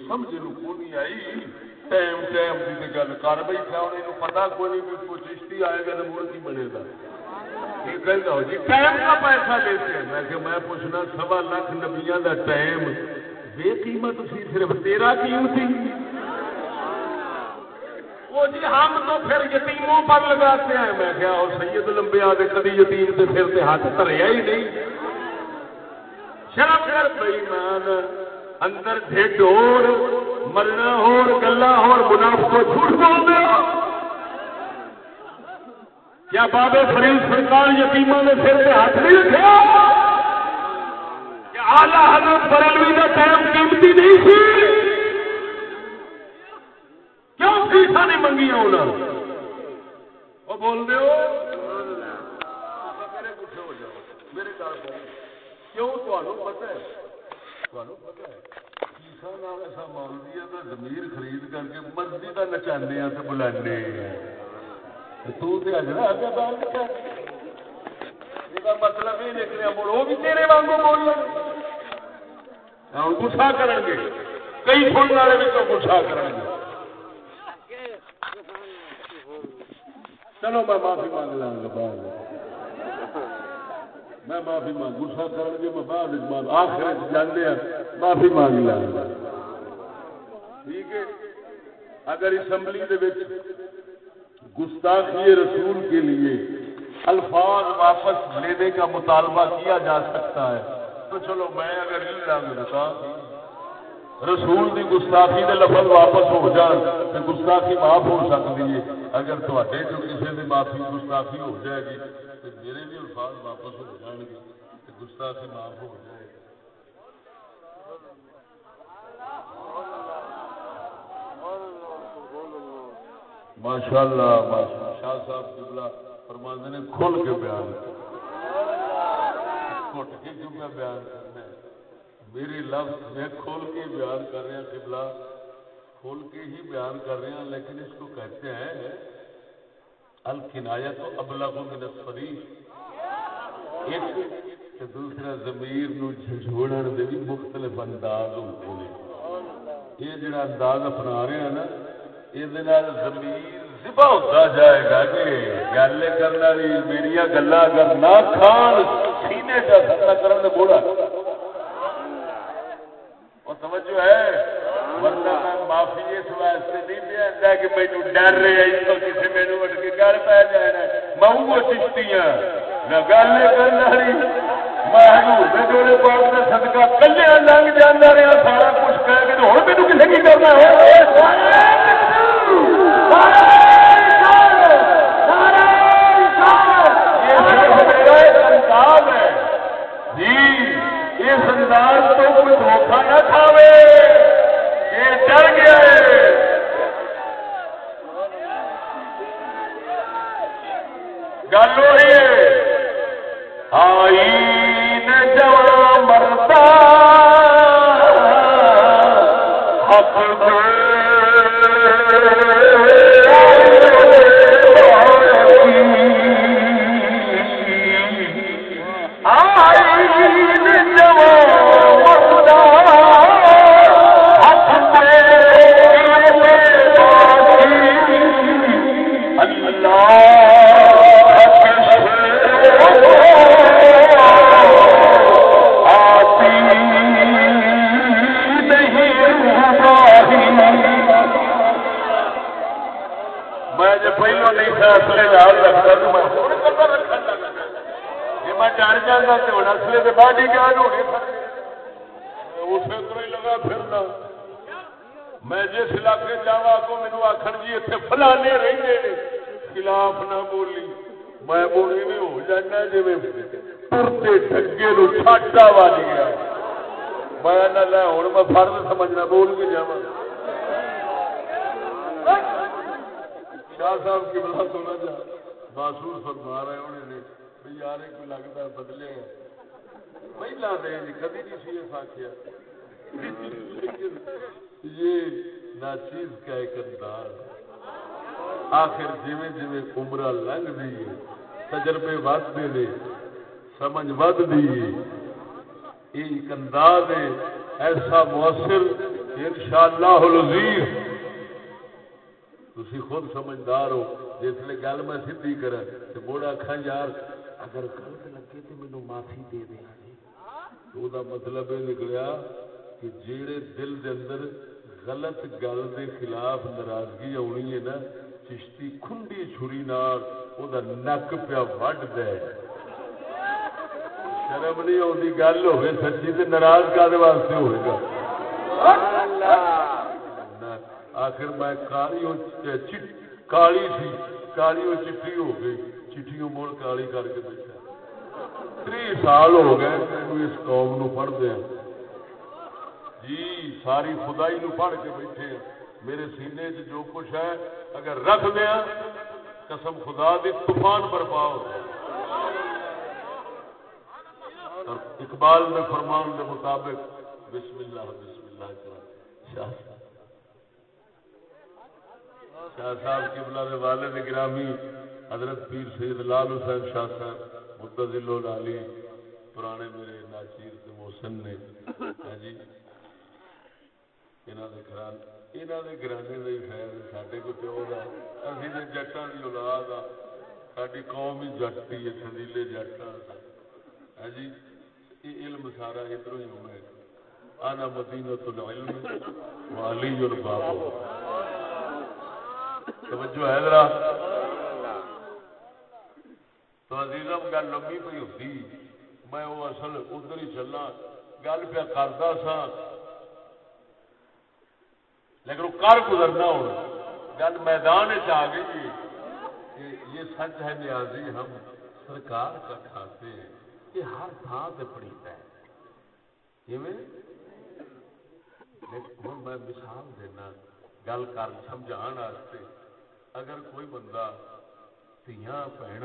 A: سمجھ نو نہیں آئی؟ ٹائم ٹائم کی گل کر بیٹھا انہیں پتا کوئی نہیں کوئی چشتی آئے گا تو مڑ کی بنے گا جی ٹائم کا پیسہ لیتے ہیں میں کہ میں پوچھنا سوا لاکھ نبیا کا ٹائم بے قیمت سی صرف تیرا وہ جی ہم تو پھر یتیموں پر لگاتے ہیں میں کیا اور سید لمبے آدھے کبھی یتیم سے پھر ہاتھ تریا ہی نہیں شرم کر مان اندر ڈھڈ اور مرنا اور گلا اور منافع کو جھوٹ بول دے کیا بابے فرید سرکار یتیموں نے پھر سے ہاتھ نہیں رکھا کیا آلہ حضرت بریلوی کا ٹائم قیمتی نہیں سی؟ کیوں فیسا نہیں منگی انہوں وہ بول دے میرے کیوں پتا ہے؟ پتا ہے ایسا خرید کر کے مرضی کا نچانے ہیں بلانے مطلب یہ نکلے مڑ وہ بھی تیرے واگو بول گسا کریں گے کئی سننے والے بھی تو گسا کریں گے چلو میں معافی مانگ لا گا بعد میں معافی مانگ گسا کر گے، میں بعد آخر جانے معافی مانگ لیا۔ ٹھیک ہے؟ اگر اسمبلی دے وچ گستاخی رسول کے لیے الفاظ واپس لینے کا مطالبہ کیا جا سکتا ہے، تو چلو میں اگر رسول کی گستاخی کے لفظ واپس ہو جان تو گستاخی معاف ہو سکتی ہے۔ اگر تے جو کسی کی معافی گستاخی ہو جائے گی تو میرے بھی الفاظ واپس ہو جان گے تو گستاخی معاف ہو جائے گی۔ ماشاء اللہ شاہ صاحب قبلہ فرماندے نے کھل کے بیان کھٹ کے کیوں بیان کرنا ہے؟ میری لفظ میں کھول کے بیان کر رہے ہیں قبلہ کھول کے ہی بیان کر رہے ہیں، لیکن اس کو کہتے ہیں الکنایا تو ابلغ من الصریح۔ ایک دوسرا ضمیر نو جھوڑن دے بھی مختلف انداز ہوتے ہیں۔ یہ جڑا انداز اپنا رہے ہیں نا، یہ ضمیر ذبح ہوتا جائے گا کہ گل کرنے والی میری گلا اگر نہ کھان، سینے کا سکتا کرنے بوڑھا توجہ ہے ورنہ میں معافی اس واسطے نہیں دیا کہ مینو ڈر رہے اس تو کسی میرے اٹھ کے گل پی جائے میں وہ چشتی ہوں نہ گل کرنا میں پاس کا سدکا کلے لنگ جانا رہا سارا کچھ کہہ کے ہوں میرے کسی کی کرنا ہے جی اس انداز تو کوئی دھوکھا نہ کھاوے گل ہو رہی ہے۔ آئی جوان مرتا اصلے لال رکھتا تو میں جی میں ڈر جانا تو ہوں اصلے کے بعد ہی جان ہونے اسی طرح ہی لگا پھرنا۔ میں جس علاقے جا کو میرے آخر جی اتنے فلانے رہتے خلاف نہ بولی۔ میں بولی میں ہو جانا جی ترتے ٹگے نو چھاٹا والی گیا۔ میں نہ ہوں میں فرض سمجھنا بول کے جا شاہ صاحب کی بلا سونا جا محسوس فرما رہے انہوں نے یار کوئی لگتا ہے بدلے ہیں۔ پہلا دن کبھی نہیں سی اس آخیا یہ ناچیز کا ایک انداز آخر جیویں جیویں عمرہ لنگ دی، تجربے ود دے سمجھ ود دی۔ ایک انداز ہے، ایسا مؤثر ان شاء اللہ تھی خود سمجھدار ہو، جس لیے گل میں سی کرا تو موڑا آخا یار، اگر غلط لگے تو مینو معافی دے دیا جی۔ وہ مطلب یہ نکلیا کہ جیڑے دل دے اندر غلط گل دے خلاف ناراضگی آنی ہے نا، چشتی کھنڈی چھری نال وہ نک پیا وڈ دے۔ شرم نہیں آتی گل ہوگی سچی تو ناراض کرنے واسطے ہوئے گا۔ اللہ۔ آخر میں کالی کالی سی کالی چٹھی ہو گئی چٹھی مڑ کالی کر کے بیٹھا۔ تری سال ہو گئے مینو اس قوم نو پڑھ دیا ہاں۔ جی ساری خدائی نو پڑھ کے بیٹھے ہاں۔ میرے سینے چ جو کچھ ہے، اگر رکھ دیا ہاں، قسم خدا دی طوفان برپا ہو اقبال میں فرمان کے مطابق، بسم اللہ بسم اللہ، شاہ شاہ صاحب کی بلا والد گرامی، حضرت پیر سید لال حسین شاہ صاحب مدل علی پرانے میرے ناچیر سے محسن نے۔ ہاں جی گرانے کا خیر سڈے کو پیو کا ابھی تو جٹان کی اولاد آ ساری قوم ہی جٹ ہے سندیلے جٹ ہاں جی یہ علم سارا ادھر ہی ہونا آنا مدینہ العلم والی الباب توجہ ہے ذرا۔ تو عزیزم، گل لمبی پی ہوتی۔ میں وہ اصل ادھر ہی چلنا۔ گل پہ کرتا سا۔ لیکن وہ کر گزرنا ہو گل میدان آ گئی یہ سچ ہے نیازی، ہم سرکار کا کھاتے ہیں۔ یہ ہر تھان سے پڑیتا ہے۔ ہوں میں مثال دینا، گل کر سمجھا اگر کوئی بندہ دیا بہن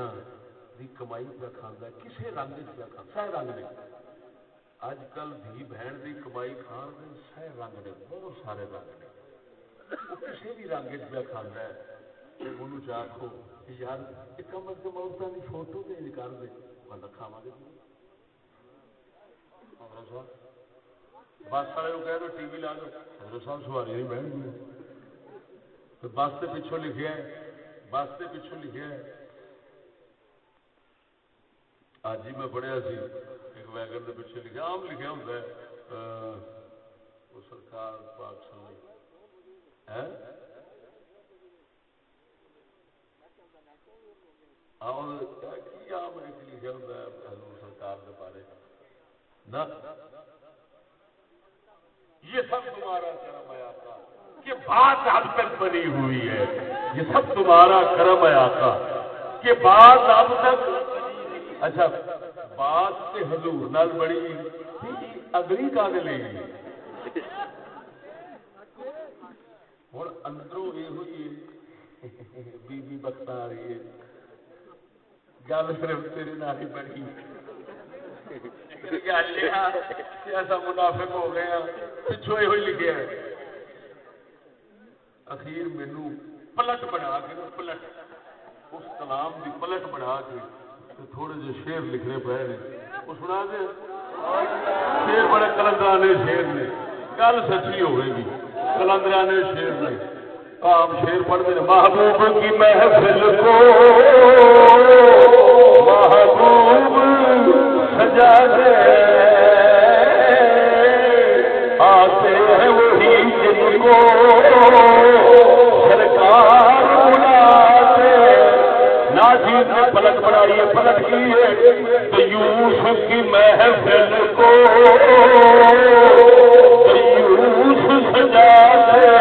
A: کی کمائی پہ کھانا کسی رنگ پہ کھانا سہ رنگ نے اج کل دھی بہن کی کمائی کھان کے سہ رنگ نے بہت سارے رنگ نے وہ کسی بھی رنگ پہ کھانا ہے انہوں چاہو یار کم از کم عورتوں کی فوٹو تو نکال دے بندہ کھاوا گے بس والے کہہ دو، ٹی وی لا دو۔ حضرت صاحب، سواری نہیں بہن گئی بس سے کے پچھوں لکھے بس سے کے پچھوں لکھے اج ہی میں پڑھیا سی، ایک ویگن کے پیچھے لکھا آم لکھا ہوں وہ سرکار پاک سمجھ یہ سب تمہارا کرم ہے آقا۔ یہ بات اب تک بنی ہوئی ہے یہ سب تمہارا کرم ہے آقا۔ کہ بات اب تک اچھا بات سے حضور نال بڑی اگلی کا لے گی ہوں اندروں یہ ہوئی بی بی بخت آ رہی ہے۔ گل صرف تیرے نال ہی بنی ایسا منافق ہو گیا پچھو یہ لکھا اخیر مینو پلٹ بنا کے پلٹ اس کلام کی پلٹ بنا کے تھوڑے جہ شیر لکھنے پے نے وہ سنا دے شیر بڑے کلندرانے شیر نے گل سچی ہوئے گی کلندرانے شیر نے کام شیر پڑھتے ہیں محبوب کی محفل کو محبوب سجا دے پلٹ بنائی ہے پلٹ کی ہے۔ تو یوسف کی محفل کو یوسف سجا دے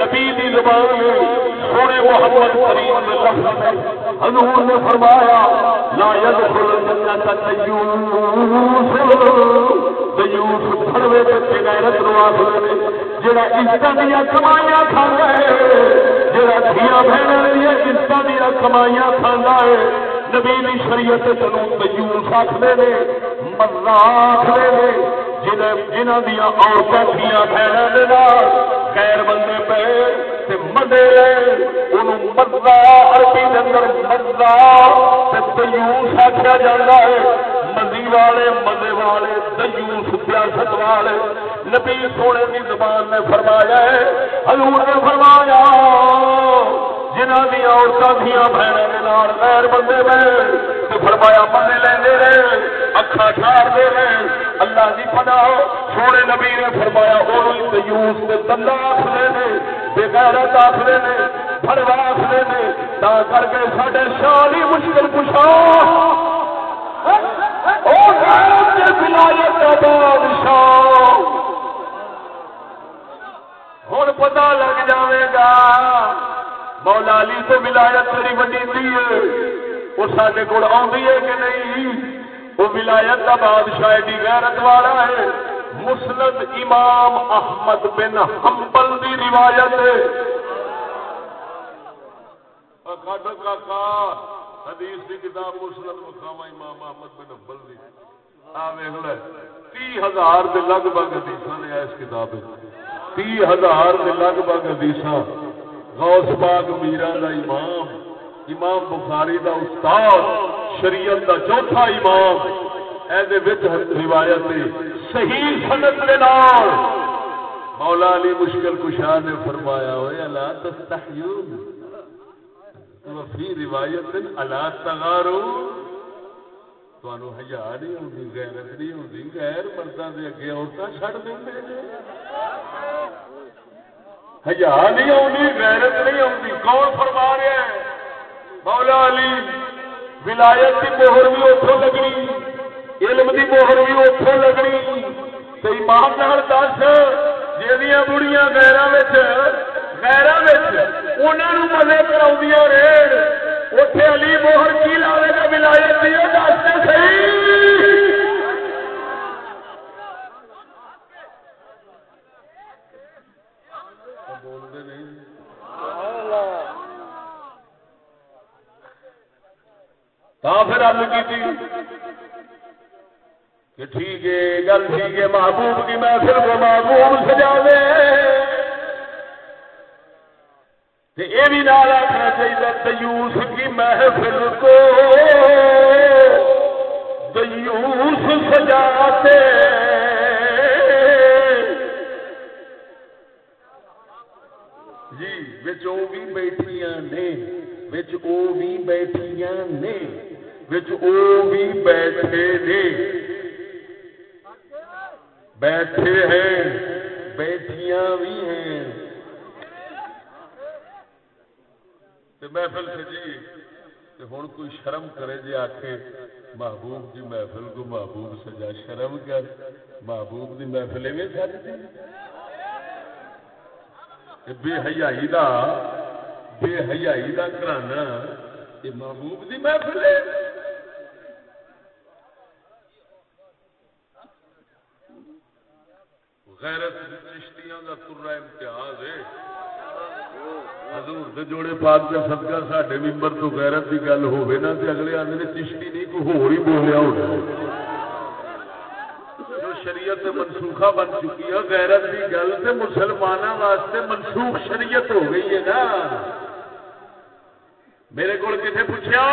A: نبی دی زبان سونے محمد کریم حضور نے فرمایا، لا يدخل الجنة تيوس تيوس پھڑوے تے غیرت نو آکھدے جڑا عزت دیا کمائیاں کھاندا ہے، جڑا دھیاں بہناں دیا عزت دیا کمائیاں کھاندا ہے، نبی دی شریعت تنو تیوس آکھدے نے مزہ آکھدے نے، جنہ دیا عورتیں دیا بہنوں خیر بندے پہ پے مدے مزہ، عربی اندر مزہ تیوس آخیا جا ہے۔ مزی والے، مزے والے تیوس سیاست والے۔ نبی سونے کی زبان نے فرمایا ہے، حضور نے فرمایا جنہ دیا عورتوں دیا بہنوں غیر بندے میں فرمایا بندے لینے رہے۔ اکھا ٹھار دے رہے اللہ دی پتا سونے نبی نے فرمایا تیوس کے دندا آخر نے بےغیرت آخر نے فروا آخر نے۔ تا کر کے سارے شال ہی مشکل کشا ہوں پتا لگ جائے گا، مولا علی تو ولایت میری وڈی تھی وہ سارے کول آئی ہے کہ نہیں؟ وہ ولایت کا بادشاہ کی غیرت والا ہے۔ مسلط امام احمد بن حنبل دی روایت حدیث کی کتاب مسلط مقام امام احمد بن حنبل دی۔ تی ہزار کے لگ بھگ حدیث نے اس کتاب تی ہزار کے لگ بھگ حدیث غوث باغ میرا دا امام۔ امام بخاری دا استاد، شریعت دا چوتھا امام۔ وچ روایت صحیح سنت کے نام مولا علی مشکل کشا نے فرمایا ہوئے اللہ تستحیون وفی روایت اللہ تغارو تمہوں ہزار نہیں آتی غیرت نہیں آتی غیر مردوں کے اگے عورتیں چڑ دیں ہزار نہیں آتی غیرت نہیں آتی کون فرما رہا ہے؟ مولا علی، ولایت کی موہر بھی اتوں لگنی، علم کی موہر بھی اتوں لگنی۔ تو ایمان نال دس جی بڑیاں غیروں غیروں مزے کرا رہے اٹھے علی موہر کی لاوے گا، ولایت دی دس صحیح۔ پھر ہل کی کہ ٹھیک ہے، گل ٹھیک ہے، محبوب کی محفل کو محبوب سجا دے یہ بھی نال آخنا چاہیے دیوس کی محفل کو دیوس سجاتے۔ جی بچ وہ بھی بیٹھیاں نے بچ وہ بھی بیٹھیاں نے۔ وہ بھی بیٹھے نے بیٹھے ہیں بیٹھیاں بھی ہیں محفل سجی ہوں کوئی شرم کرے جی آخ محبوب کی محفل کو محبوب سجا شرم کر محبوب کی محفل میں بے حیائی دا بے حیائی دا کرانا یہ محبوب کی محفل ہے غیرت چشتیاں کا ترا امتیاز ہے۔ حضور دے جوڑے پاک کے صدقہ ساڈے ممبر تو غیرت دی گل ہوے نا تے اگلے آندے نے چشتی نہیں کوئی ہور ہی بولیا ہونا جو شریعت منسوخہ بن چکی ہے، غیرت دی گل تے مسلماناں واسطے منسوخ شریعت ہو گئی ہے نا۔ میرے کو کسے پوچھا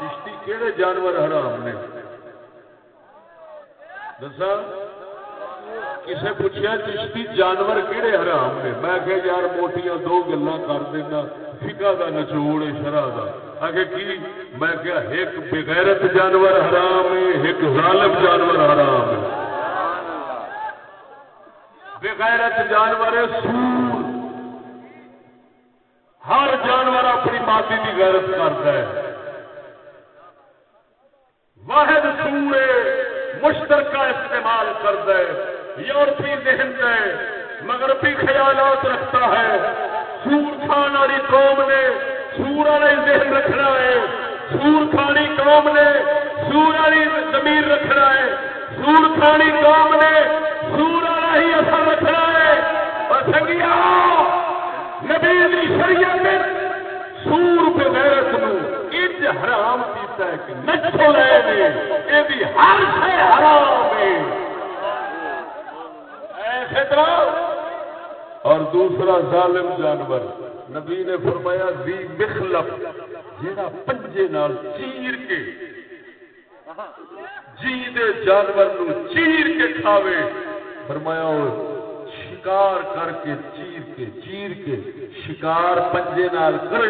A: چشتی کہڑے جانور حرام نے؟ دسا کسے پوچھا چشتی جانور کہڑے حرام نے؟ میں کہ یار موٹیاں دو گلا کر دینا فکا کا نچوڑ شرح کا آگے کی؟ میں کیا ایک بغیرت جانور حرام ہے، ایک ظالم جانور حرام ہے۔ بغیرت جانور ہے، سور۔ ہر جانور اپنی ماضی کی غیرت کرتا ہے۔ واحد سور مشترکہ استعمال کرتا ہے۔ یورپی ذہن ہے مغربی خیالات رکھتا ہے۔ سور کھان والی قوم نے سور والا ذہن رکھنا ہے۔ سور کھانی قوم نے سور والی زمین رکھنا ہے سور کھانی قوم نے سور والا ہی اثر رکھنا ہے اور سنگیا نبی شریعت سور پہ غیرت نو انج حرام کیتا ہے کہ نچو لے یہ ہر سے حرام ہے اور دوسرا ظالم جانور نبی نے فرمایا زی مخلف. جہاں پنجے نال چیر کے جی دے جانور نو چیر کے کھاوے، فرمایا شکار کر کے، چیر کے چیر کے شکار پنجے نال کر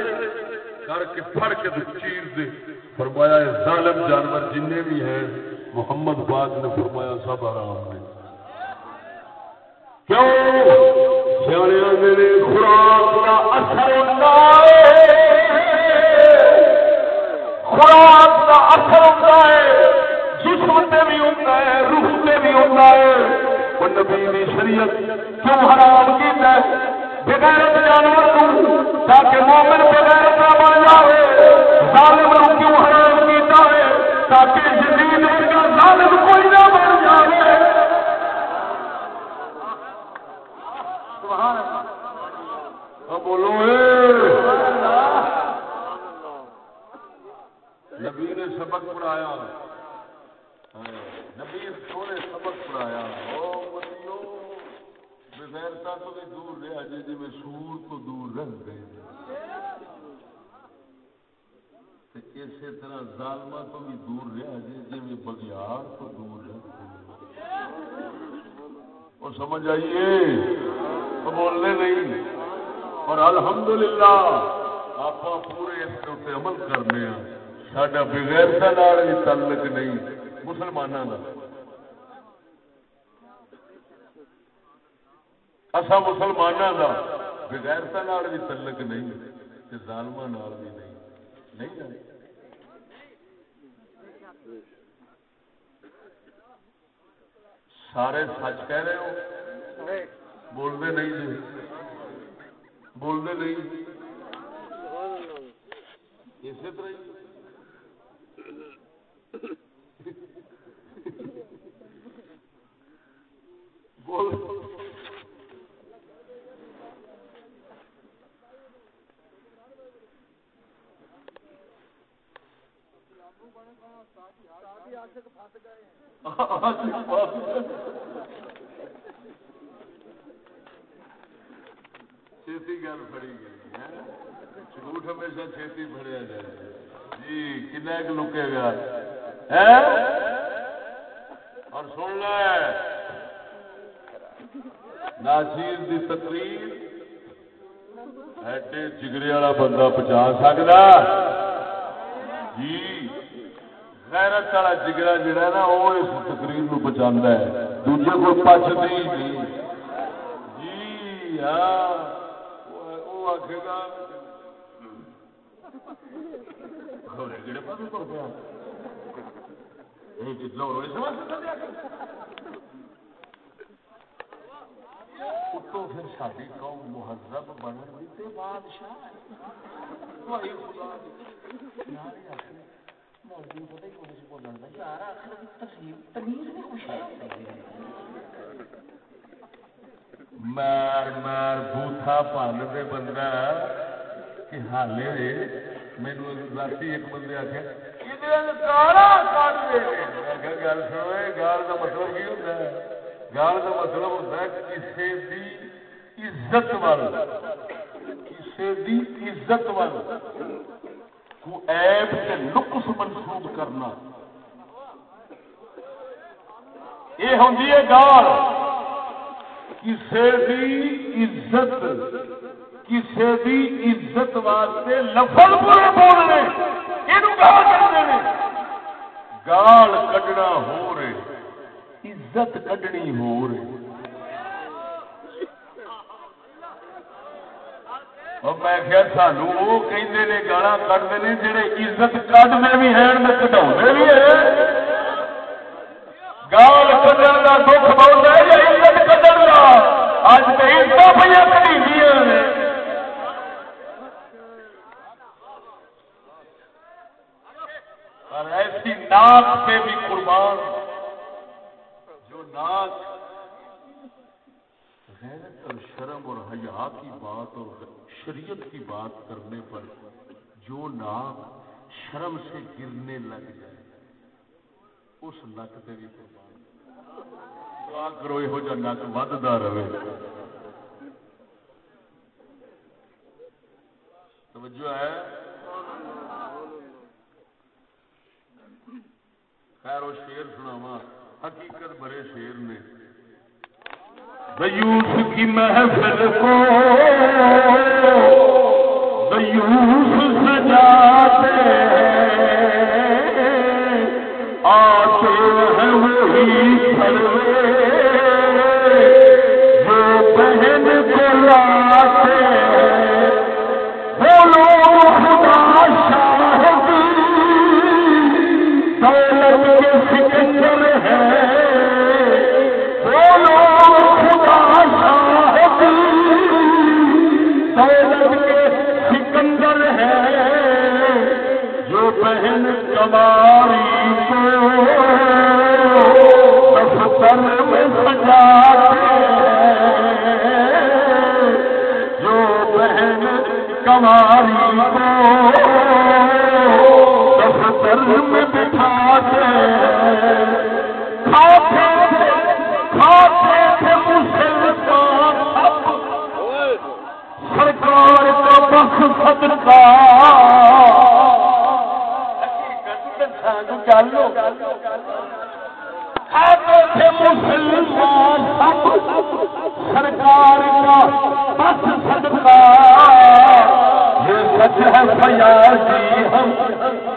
A: کر کے پھڑ کے چیر دے. فرمایا ظالم جانور جن بھی ہیں، محمد باغ نے فرمایا، سب آرام میں نے میرے خوراک کا اثر ہوتا ہے۔ خوراک کا اثر ہوتا ہے۔ جسم سے بھی ہوتا ہے، روح سے بھی ہوتا ہے۔ وہ نبی شریعت کیوں حرام کی ہے؟ بغیرت جانور کو تاکہ مومن بغیرت نہ بن جائے ظالم کو کیوں حرام ہاں، بولو نبی نے سبق پڑھایا۔ ہاں، نبی سونے سبق پڑھایا۔ بغیرتا تو بھی دور رہا جی جی میں سور تو دور رہ گئے اسی طرح ظالمہ تو بھی دور رہا جی جی میں بگیار تو دور رہ گئے وہ سمجھ آئیے۔ تو بولنے نہیں۔ اور الحمدللہ، آپ پورے اس کے عمل کرنے ہاں سڈا بغیر بھی تعلق نہیں مسلمانوں کا اصا مسلمانوں کا بغیرتا بھی تعلق نہیں ظالم بھی نہیں۔ نہیں سارے سچ کہہ رہے ہو؟ بولتے نہیں جی۔ بولتے نہیں۔ اسی طرح بول۔ چھتی گل فری گئی جھوٹ ہمیشہ چھتی فڑیا جائے۔ جی کن لکے گا اور سن لے۔ ناچیر دی تقریر ایڈے جگری والا بندہ پہنچا سکتا جی۔ غیرت والا جگرا جڑا نا، وہ اس تقریر نو بچا ہے۔ دوجے کو پچ نہیں جی ہاں۔ وہ آخے گا۔ پھر ساری قوم مہذب بن بادشاہ مار مار بوتھا پن دے بندہ کہ حالے مینو رات ایک بندے آخیا گل سنو گال کا مطلب کی ہوتا ہے گال کا مطلب ہوتا ہے کسی کی عزت وال کسی کی عزت وال کو ایب سے نقص منسوخ کرنا۔ یہ ہوں گال۔ کسی کی عزت کسی کی عزت واسطے لفظ پورے بولنے۔ یہ گال کرتے ہیں گال کڈنا ہو رہے، عزت کڈنی ہو رہی میں کیا سانو وہ کہیں گالا کٹتے ہیں جہے عزت کٹنے بھی ہیں کٹا بھی ہیں گال کٹن کا دکھ بہت ہے یا عزت کٹن کا اج تو عزت پہ کٹی اور ایسی ناک پہ بھی کی بات اور شریعت کی بات کرنے پر جو ناک شرم سے گرنے لگ جائے، اس نک سے بھی دعا کرو یہ جا نک ودتا رہے۔ توجہ ہے؟ خیر، وہ شیر سناوا حقیقت بڑے شیر نے۔ دیوس کی محفل کو دیوس سجاتے آتے ہیں وہی سروے۔ جو بہن کو لاتے بولو خدا شاہدی۔ دولت کے سکندر سرکار کا بخ صدقہ مسلمان سرکار کا بس صدقہ یہ
B: سچ ہے فیاضی جی ہم۔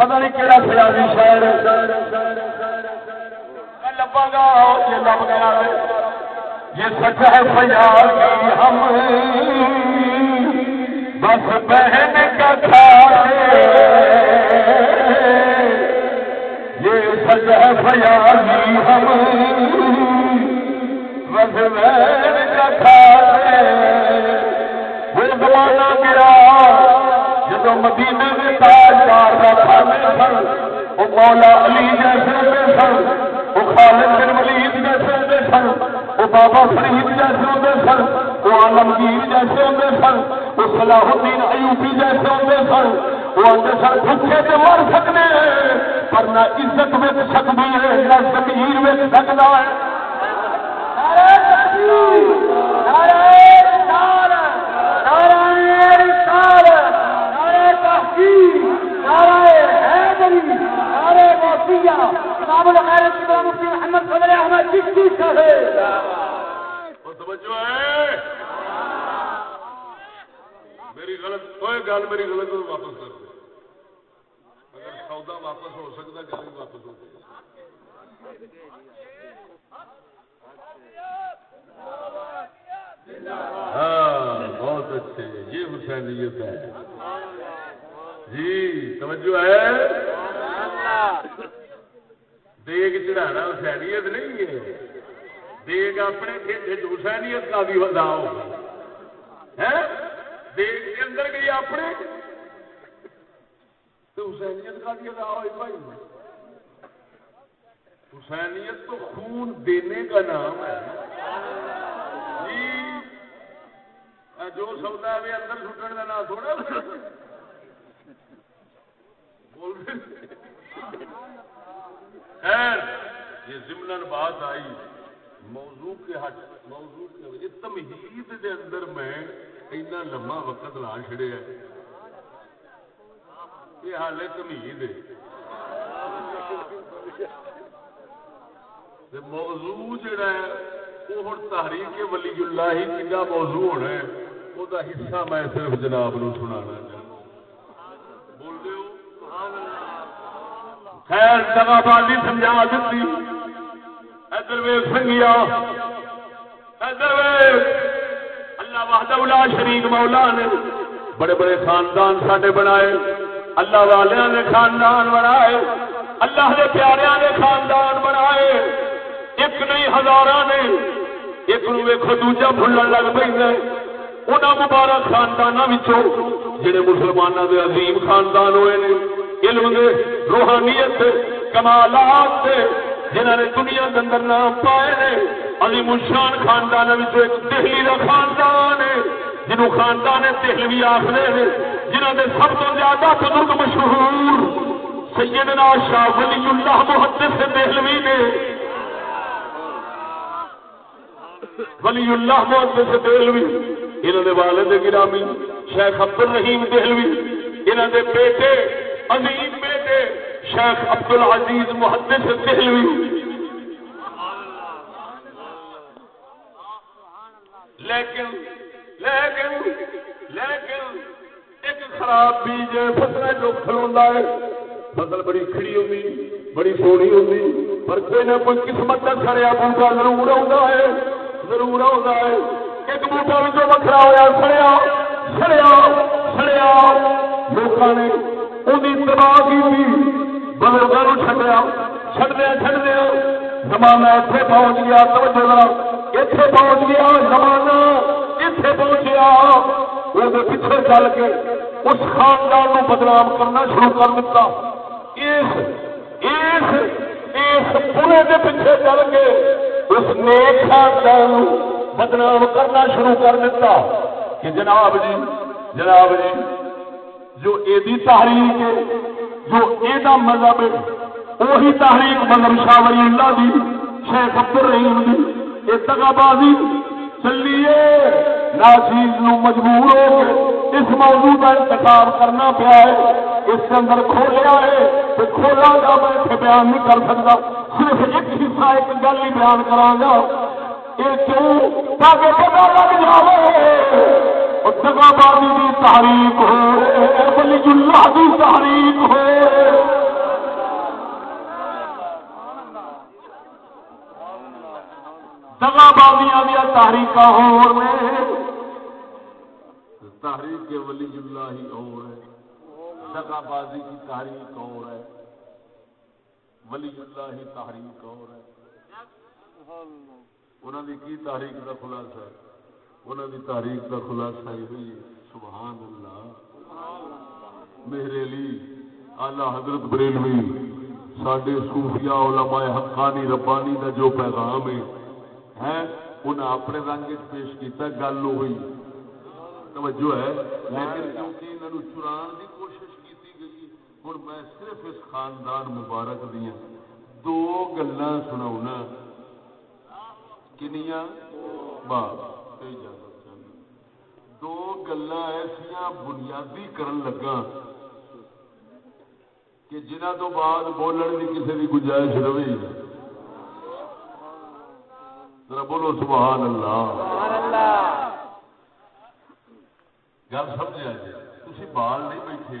B: پتہ نہیں کہڑا فیاضی شہر لبا گا یہ لب گیا یہ سچ ہے فیاضی ہم۔ بس بہن کا تھا یہ سچ ہے فیاضی ہم۔ بس بہن کا تھا وہ زمانہ گیا جب مدینے میں تاجدار کا کھانے سن وہ مولا علی جیسے ہوتے سن وہ خالد بن ولید جیسے ہوتے سن وہ بابا فرید جیسے ہوتے سن وہ عالمگیر جیسے ہوتے سن وہ صلاح الدین ایوبی جیسے ہوتے سن وہ آتے سن بھوکے سے مر سکتے ہیں، پر نہ عزت وچ سکتی ہے، نہ زمین وچ سکتا ہے۔ نعرہ تکبیر نعرہ رسالت امام الغیرت امام مفتی محمد فضل احمد چشتی صاحب
A: توجہ ہے۔ میری غلط، کوئی گل میری غلط واپس کر دے۔ اگر سودا واپس ہو سکتا گل بھی واپس ہو ہاں بہت اچھے۔ یہ حسینیت ہے۔ جی توجہ ہے۔ دیگ چڑھانا حسینیت نہیں ہے دیگ اپنے ٹھنڈ حسینیت کا بھی بداؤ ہے دیگ کے اندر گئی اپنے تو حسینیت کا بھی ادا ہوئی بھائی حسینیت تو خون دینے کا نام ہے جی جو سودا ہے اندر سٹن کا نام تھوڑا بول خیر، یہ ضمن بات آئی۔ موضوع کے ہٹ موضوع کے تمہید دے اندر میں اتنا لمبا وقت لا چڑیا یہ حالے تمہید ہے۔ تے موضوع جڑا ہے، وہ ہوں تحریک ولی اللہ ہی کنا موضوع ہونا ہے، وہ حصہ میں صرف جناب نو سنانا چاہتا خیر دگا بازی سمجھا دیتی ادھر ویگ سنگیا۔ ادھر ویگ اللہ وحدہ الا شریک مولا نے بڑے بڑے خاندان ساڈے بنائے۔ اللہ والوں نے خاندان بنائے۔ اللہ کے پیاریاں نے خاندان بنائے۔ ایک نہیں ہزار نے۔ ایک نو ویکو دوجا بھولن لگ پہ انہوں مبارک خاندان جڑے مسلمانوں کے عظیم خاندان ہوئے نے۔ علم دے، روحانیت دے، کمالات دے جنہوں نے دنیا کے اندر نام پائے نے، علی مشان خاندان ایک دہلی کا خاندان ہے، جنہوں خاندان دہلوی آخر نے جنہوں نے سب تو زیادہ بزرگ مشہور سیدنا شاہ ولی اللہ محدث دہلوی نے۔ ولی اللہ محدث دہلوی انہوں نے والد گرامی شیخ عبد الرحیم دہلوی انہوں نے بیٹے عظیم بیٹے، شیخ عبد العزیز محدث دہلوی۔ لیکن لیکن لیکن، ایک خراب بیج ہے، فصل جو کھلوا ہے۔ فصل بڑی کھڑی ہوگی بڑی سونی ہوگی پر کوئی نہ کوئی قسمت کا سڑیا بوٹا ضرور آتا ہے، ضرور آتا ہے۔ ایک بوٹا بھی جو وکرا ہوا سڑیا سڑیا سڑیا۔ لوگوں نے وہی تباہ کی بزرگوں چڈیا چڈیا چڈیا زمانہ اتنے پہنچ گیا توجہ اتنے پہنچ گیا زمانہ اتنے پہنچیا وہ پیچھے چل کے اس خاندان کو بدنام کرنا شروع کر دیتا اس اس اس پورے کے پیچھے چل کے اس نیک خاندان بدنام کرنا شروع کر دیتا کہ جناب جی جناب جی جو ایدی تحریک ہے، جو ایدا مذہب ہے وہی تحریک مذہب شاہ ولی اللہ دی، شیخ عبد الرحیم دی یہ دگا بازی چلیے، ناچیز نو مجبور ہو کے اس موضوع کا انتخاب کرنا پیا ہے، اس کے اندر کھولیا ہے تو کھولا گا میں اتنے بیان نہیں کر سکتا۔ صرف ایک حصہ، ایک گل ہی بیان کرا گا۔ یہ کیوں؟ تاکہ پتا لگ جائے
B: بادی کی تحریک ہو ولی اللہ کی تحریک ہو۔ دگا بازیاں دیا تحریک ہو
A: تحریک ولی اللہ ہی اور ہے دگا بازی کی تحریک اور ہے ولی اللہ ہی تحریک اور ہے انہوں نے کی تحریک کا خلاصہ ہے؟ انہوں نے تحریک کا خلاصہ ہی ہوئی سبحان اللہ میرے لیے آلہ حضرت بریلوی سڈے صوفیاء، علماء حقانی، ربانی کا جو پیغام ہے انہیں اپنے رنگ پیش کیتا، گل ہوئی توجہ ہے، لیکن کیونکہ انہوں چران کی کوشش کی گئی ہوں میں صرف اس خاندان مبارک دیا ہاں۔ دو گلا سنا کنیا بات دو گلا ایسا بنیادی کرن لگا کہ جنہ تو بعد بولن کی کسی کی گنجائش رہی بولو سبحان اللہ۔ گل سمجھا جی۔ تھی بال نہیں بیٹھے۔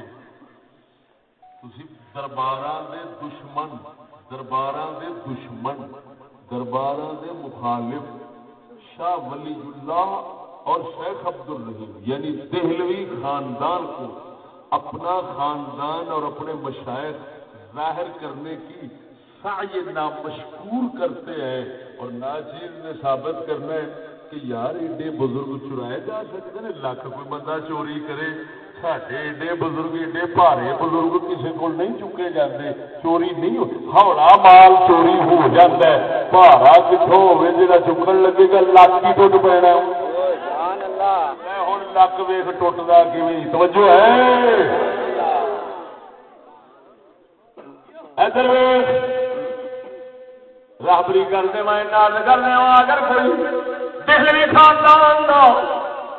A: تھی دربار دے دشمن دربار دے دشمن دربار دے مخالف شاہ ولی اللہ اور شیخ عبد الرحیم یعنی دہلوی خاندان کو اپنا خاندان اور اپنے مشاعر ظاہر کرنے کی سعی نامشکور کرتے ہیں اور ناچیز نے ثابت کرنا ہے کہ یار ایڈے بزرگ چرائے جا سکتے ہیں لاکھ کوئی بندہ چوری کرے، ساڈے ایڈے بزرگ، ایڈے بھارے بزرگ کسی کو نہیں چکے جاتے چوری نہیں ہوڑا مال چوری ہو جاتا ہے بھارا کتوں ہوے جا چکن لگے گا لاکھ ہی ٹوٹ پینا ہوں لک ویخ ٹوٹتا توجہ ہے؟ ادھر رابری کرنے میں کرنے اگر کوئی دہلی خاندان دا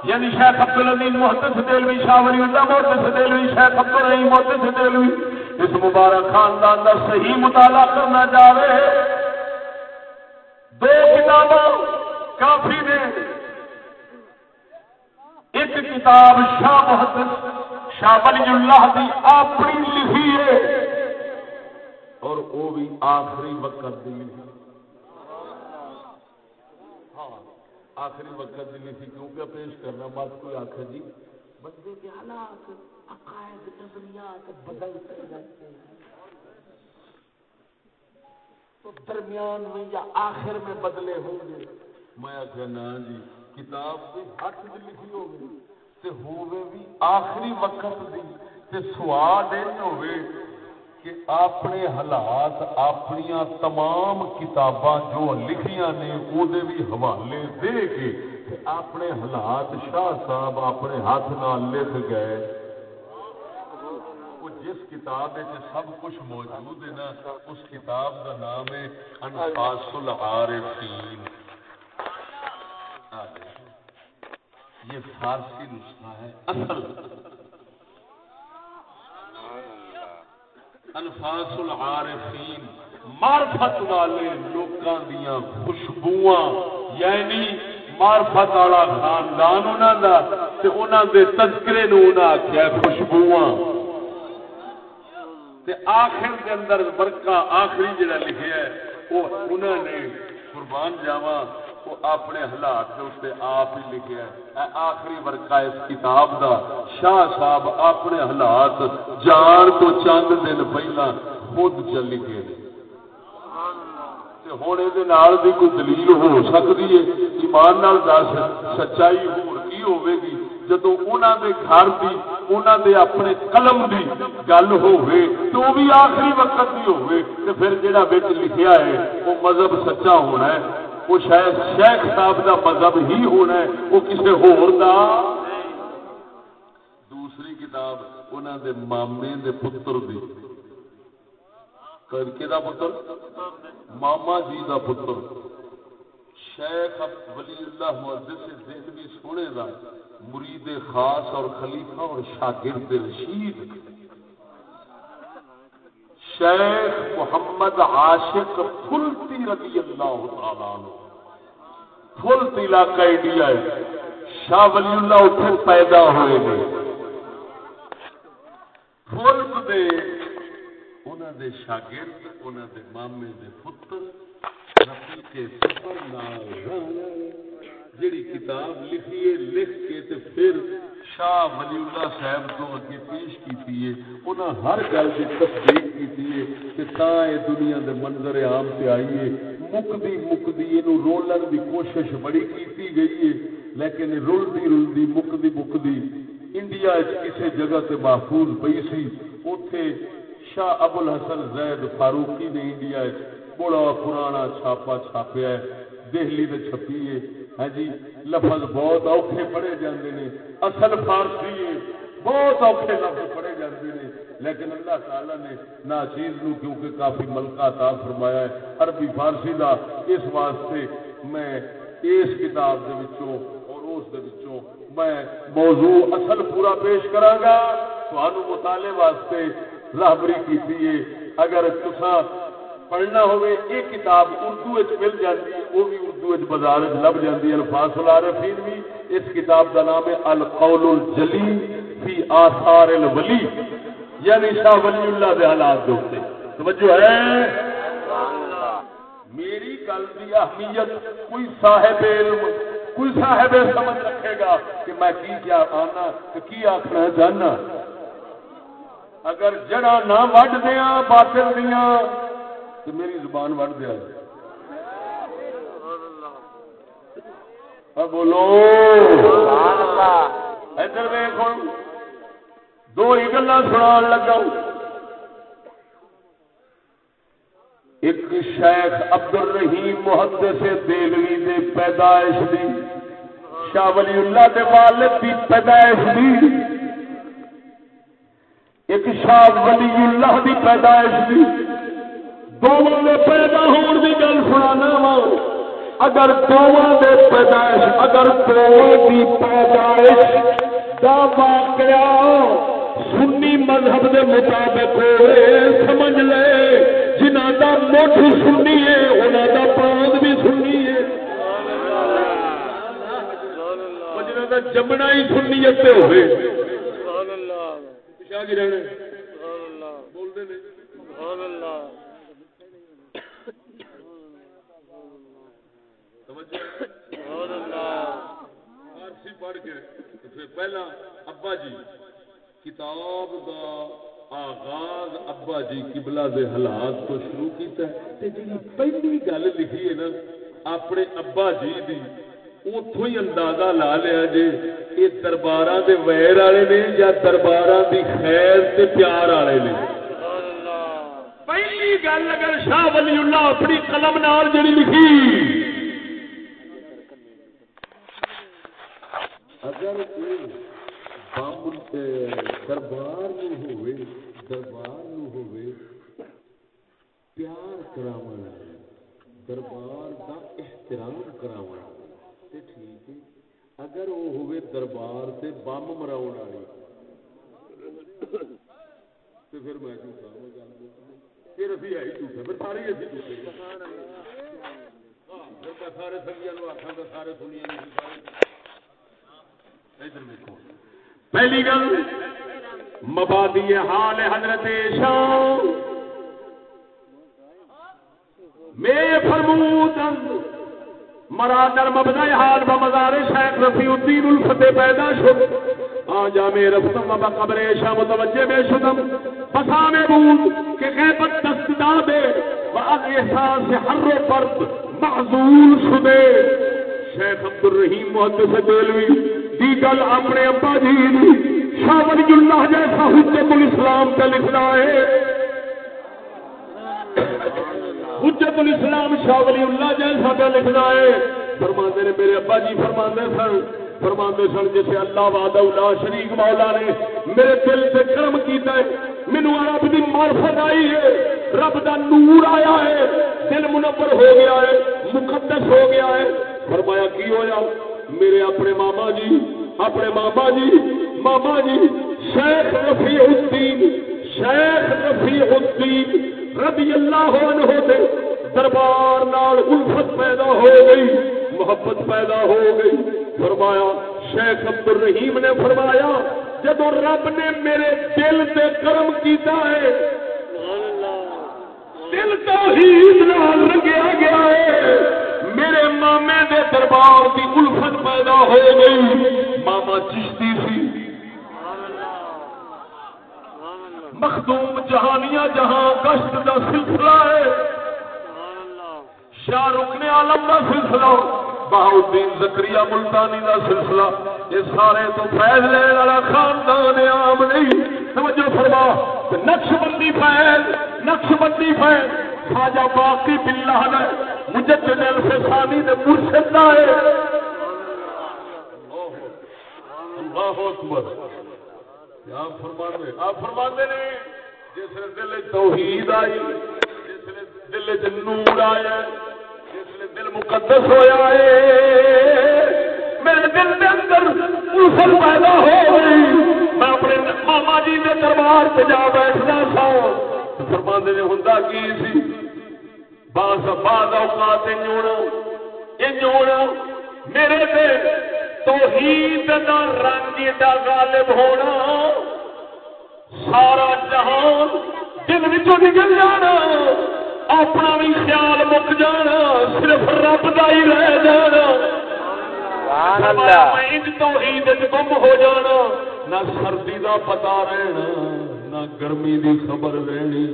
A: یعنی شیخ عبد العزیز محدث دلوی شاہ ولی اللہ محدث دلوی شیخ عبد الرحیم محدث دلوی اس مبارک خاندان دا صحیح مطالعہ کرنا چاہے دو کتابوں کافی نے ایک کتاب شاہ محدث شاہ ولی اللہ دی اپنی لکھی ہے اور وہ بھی آخری وقت دی ہاں آخری وقت دی لکھی کیونکہ پیش کرنا بات کوئی آخر جی. بندے کے حالات، عقائد، نظریات بدلتے رہتے ہیں. تو درمیان میں یا آخر میں بدلے ہوں گے؟ میں آخر نا جی. کتاب بھی ہاتھ میں لکھی ہوگی تے ہوے بھی آخری وقت دی، تے سواد یہ ہوے کہ اپنے حالات اپنی تمام کتاباں جو لکھیاں نے وہ بھی حوالے دے کے تے اپنے حالات شاہ صاحب اپنے ہاتھ نال لکھ گئے۔ جس کتاب ہے سب کچھ موجود ہے نا، اس کتاب کا نام ہے انفاس العارفین۔ یہ فارسی نسخہ ہے، اصل۔ انفاس العارفین، معرفت والے لوکاں دیاں خوشبواں یعنی معرفت والا خاندان انہاں دا تے انہاں دے تذکرے نو انہاں آکھیا خوشبواں تے آخر دے اندر برکہ آخری جڑا لکھیا ہے وہ انہاں نے قربان جاواں۔ وہ اپنے حالات کے اتنے آپ ہی لکھے آخری ورکا اس کتاب دا، شاہ صاحب اپنے حالات جان تو چند دن پہلا خود چل لکھے ہوں یہ بھی کوئی دلیل ہو سکتی ہے؟ ایمان نال دس، سچائی ہوگی ہوے گی؟ جدو انہوں دے گھر کی انہوں دے اپنے قلم دی گل ہوئے، تو بھی آخری وقت بھی ہوئے تو پھر جڑا بچ لکھیا ہے، وہ مذہب سچا ہونا ہے۔ وہ شاید شیخ صاحب کا مذہب ہی ہونا ہے، وہ کسی دوسری کتاب انہوں دے مامے دے پتر دی۔ کر کے دا پتر؟ ماما جی دا پتر۔ شیخ ولی اللہ محدث دہلوی سونے دا مرید خاص اور خلیفہ اور شاگرد رشید۔ شیخ محمد عاشق فلتی رضی اللہ تعالیٰ عنہ۔ فلت علاقہ انڈیا ہے۔ شاہ ولی اللہ اتنے پیدا ہوئے نے۔ فلت دے انہوں دے شاگرد انہوں دے مامے دے پتر رفیق سفر نال جڑی کتاب لکھی ہے، لکھ کے تے پھر شاہ ولی اللہ صاحب کو اگے پیش کیتی ہے۔ انہاں ہر گل دی تصدیق کیتی ہے کہ تا اے دنیا دے منظر عام تے آئی ہے۔ مکدی مکدی اینو رولن دی کوشش بڑی کیتی گئی ہے، لیکن رلدی رلدی مکدی مکدی انڈیا وچ کسے جگہ تے محفوظ پئی سی۔ اوتھے شاہ ابو الحسن زید فاروقی نے انڈیا وچ بڑا پرانا چھاپا چھاپیا ہے، دہلی تے چھپی ہے۔ ہاں جی لفظ بہت اوکھے پڑھے جاندے نے۔ اصل فارسی ہے، بہت اوکھے لفظ پڑھے لیکن اللہ تعالی نے ناچیز نو کیونکہ کافی ملکہ عطا فرمایا ہے، عربی فارسی دا، اس واسطے میں اس کتاب دے وچوں اور اس دے وچوں میں موضوع اصل پورا پیش کراں گا تھانوں مطالعے واسطے راہبری کیتی ہے۔ اگر تساں پڑھنا ہوئے، یہ کتاب اردو مل جاتی ہے، وہ بھی اردو بازار لب جاتی ہے۔ الفاظ العارفین بھی اس کتاب کا نام ہے القول الجلی فی آثار الولی یعنی شاہ ولی اللہ کے حالات دوستے توجہ ہے؟ میری گل کی اہمیت کوئی صاحب علم کوئی صاحب سمجھ رکھے گا کہ میں کی کیا آنا کی آخنا چاہنا اگر جڑا نہ وڈ دیا باطل دیا تو میری زبان وڑ دیا۔ بولو۔ ادھر ویخ دو ہی گلا سنا لگا۔ ایک شیخ عبد الرحیم محدث دلوی دے پیدائش دی، شاہ ولی اللہ دے والد دی پیدائش دی۔ ایک شاہ ولی اللہ دی پیدائش دی۔ دونوں پیدا ہون کی گل سنا وا۔ اگر دونوں دے پیدائش، اگر دونوں کی پیدائش کا واقعہ سنی مذہب دے مطابق سمجھ لے۔ جنہ کا مٹھ سنی ہے انہوں کا پاند بھی سنی ہے۔ جمنا ہی سنیت ہوئے۔ بولتے فارسی پڑھ کے پہلا ابا جی۔ کتاب دا آغاز ابا جی کبلا دے حالات تو شروع کیتا ہے۔ تے جی پہلی گل لکھی ہے نا، اپنے ابا جی دی اتوں ہی اندازہ لا لیا جی یہ دربار دے ویر والے نے یا دربار دی خیر تے پیار والے نے۔ پہلی گل اگر شاہ ولی اللہ اپنی قلم نال جڑی لکھی۔ اگر دربار ہوئے دربار ہوئے، پیار کرا دربار کا احترام کرا ٹھیک ہے، اگر وہ ہوئے دربار سے بم مرا والی تو پھر میں جھوٹا پھر ابھی ہے جھوٹے پھر سارے ابھی جھوٹے۔ ہاں، سارے سنگیا آخان سارے سنیا نہیں پہلی گل، مبادی حال حضرت شام میں فرمود، مرادر مبدا حال بمزار شیخ رفیع الدین الفتح پیدا شد۔ آجا میں رفتم و قبر شام متوجہ میں شدم۔ بسا میں بود کہ غیبت دست دادے و از احساس حر و فرد معذول شدے۔ شیخ عبد الرحیم محدث دلوی دی گل اپنے ابا جی شاہ ولی اللہ جیسا حجت الاسلام کا لکھنا ہے۔ حجت الاسلام شاہ ولی اللہ جیسا کا لکھنا ہے۔ فرماندے نے میرے ابا جی فرماندے سن۔ فرماندے سن جسے اللہ وعدہ اللہ شریک مولا نے میرے دل سے کرم کیتا ہے۔ مینو رب دی معرفت آئی ہے۔ رب دا نور آیا ہے۔ دل منور ہو گیا ہے۔ مقدس ہو گیا ہے۔ فرمایا، کی ہویا؟ میرے اپنے ماما جی اپنے ماما جی ماما جی شیخ رفیع الدین شیخ رفیع الدین رضی اللہ عنہ دے دربار نال الفت پیدا ہو گئی محبت پیدا ہو گئی۔ فرمایا شیخ عبد الرحیم نے فرمایا جب رب نے میرے دل سے کرم کیتا ہے دل تو ہی لگیا گیا ہے۔ میرے مامے دے دربار کی الفت پیدا ہو گئی۔ ماما چشتی سی۔ مخدوم جہانیاں جہاں کشت کا سلسلہ ہے۔ شاہ رکن عالم کا سلسلہ بہاؤدین زکری ملتانی کا سلسلہ۔ یہ سارے تو فیض لینے والا خاندان عام نہیں۔ سمجھو فرما نقش بندی فیض نقش بندی فیض۔ خواجہ باقی بلا ہے، مجدد الفسانی نے مرشد ہے۔ اللہ اکبر۔ آپ فرمانے آپ فرمانے نے، جس نے دل توحید آئی، جس نے دل نور آیا، جس نے دل مقدس ہویا ہے۔ میرے دل کے اندر الفت پیدا ہو گئی۔ میں اپنے ماما جی کے دربار پہ جا بیٹھنا سا۔ فرمانے نے ہوں کی سی؟ باس بعد اوقات ہونا انج ہونا میرے تے توحید دا رنگ دا غالب ہونا سارا جہان دل وچوں نکل جانا اپنا بھی خیال مک جانا صرف رب دا ہی رہ جانا۔ توحید گم ہو جانا نہ سردی دا پتا رہنا۔ نہ گرمی دی خبر رہنی۔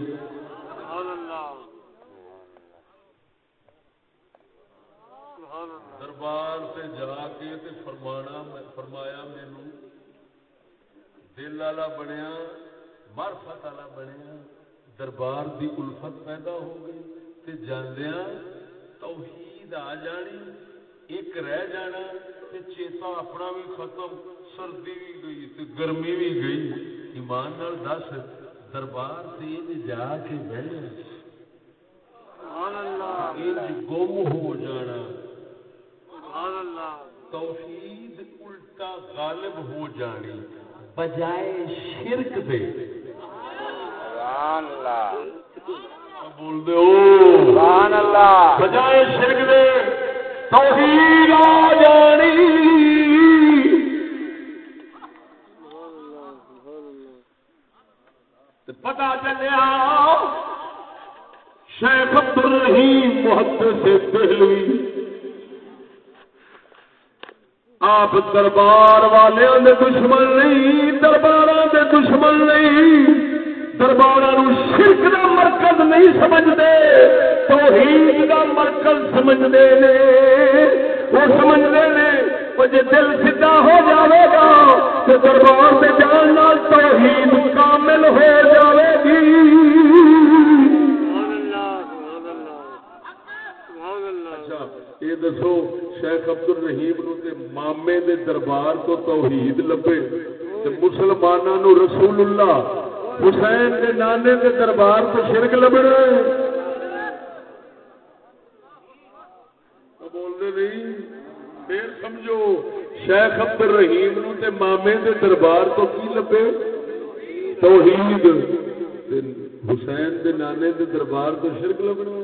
A: دربار سے جا کے تے فرمانا فرمایا مینو دل والا بنیا مرفت والا بنیا، دربار دی الفت پیدا ہو گئی تے جاندیا توحید آ جانی، ایک رہ جانا تے چیتا اپنا بھی ختم سردی بھی گئی تے گرمی بھی گئی ایمان نال دس دربار سے جا کے بہنا گم ہو جانا توحید الٹا غالب ہو جانی بجائے شرک دے بول دے بجائے شرک دے توحید آ جانی۔ پتا چلیا، شیخ عبد الرحیم محدث سے دہلوی آپ دربار والوں دے دشمن نہیں دربار دے دشمن نہیں۔ دربار شرک دا مرکز نہیں سمجھتے توحید دا مرکز سمجھتے نے۔ وہ سمجھتے نے جی دل سیدھا ہو جاوے گا تو دربار سے جان توحید کامل ہو جاوے گی۔ اچھا، یہ دسو، شیخ ابد الرحیم نو تے مامے دے دربار تو توحید لبے تے مسلمانوں رسول اللہ حسین دے نانے دے دربار تو شرک لبنا بولنے نہیں پھر سمجھو شیخ عبد الرحیم نو تے مامے دے دربار تو کی لبے توحید حسین دے نانے دے دربار تو شرک لبنا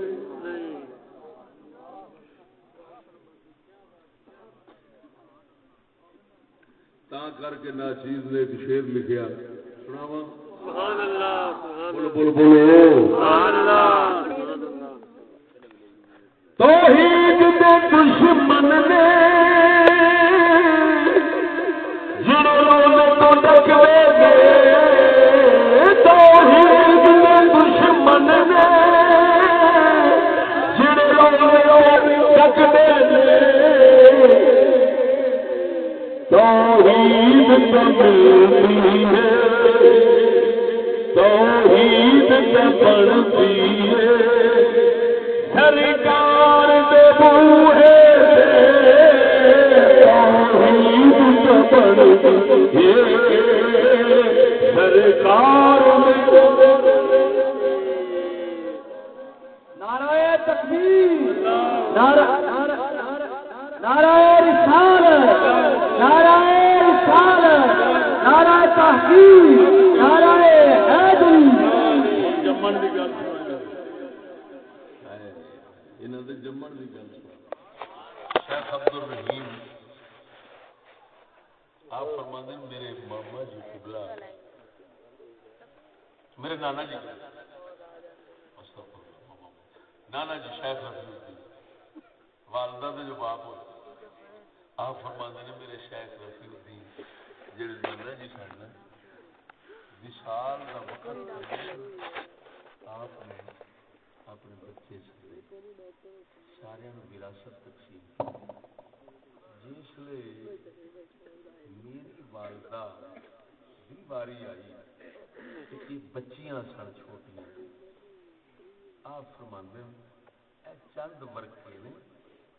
A: تا کر کے ناچیز نے ایک شیر لکھیا سناوا بول بول بولو توحید دے دشمن نے جنہوں تو ڈک گئے۔ توحید دے دشمن نے جنہوں ڈک گئے۔ توحید ہے توحید بڑھتی ہے سرکار نعرہ تحقیق نعرہ حیدری۔ جمن دی گل انہاں دے جمن دی گل شیخ عبد الرحیم آپ فرماندے میرے ماما جی قبلہ میرے نانا جی نانا جی شیخ رفیع الدین والدہ دے جو باپ ہوئے آپ فرماندے نے میرے شیخ رفیع الدین جڑے نانا جی سن وشال کا وقت آپ نے اپنے سارے وراثت تقسیم جس میری والدہ بھی باری آئی کہ بچیاں سن چھوٹیاں۔ آپ فرماندے چند ورکے نے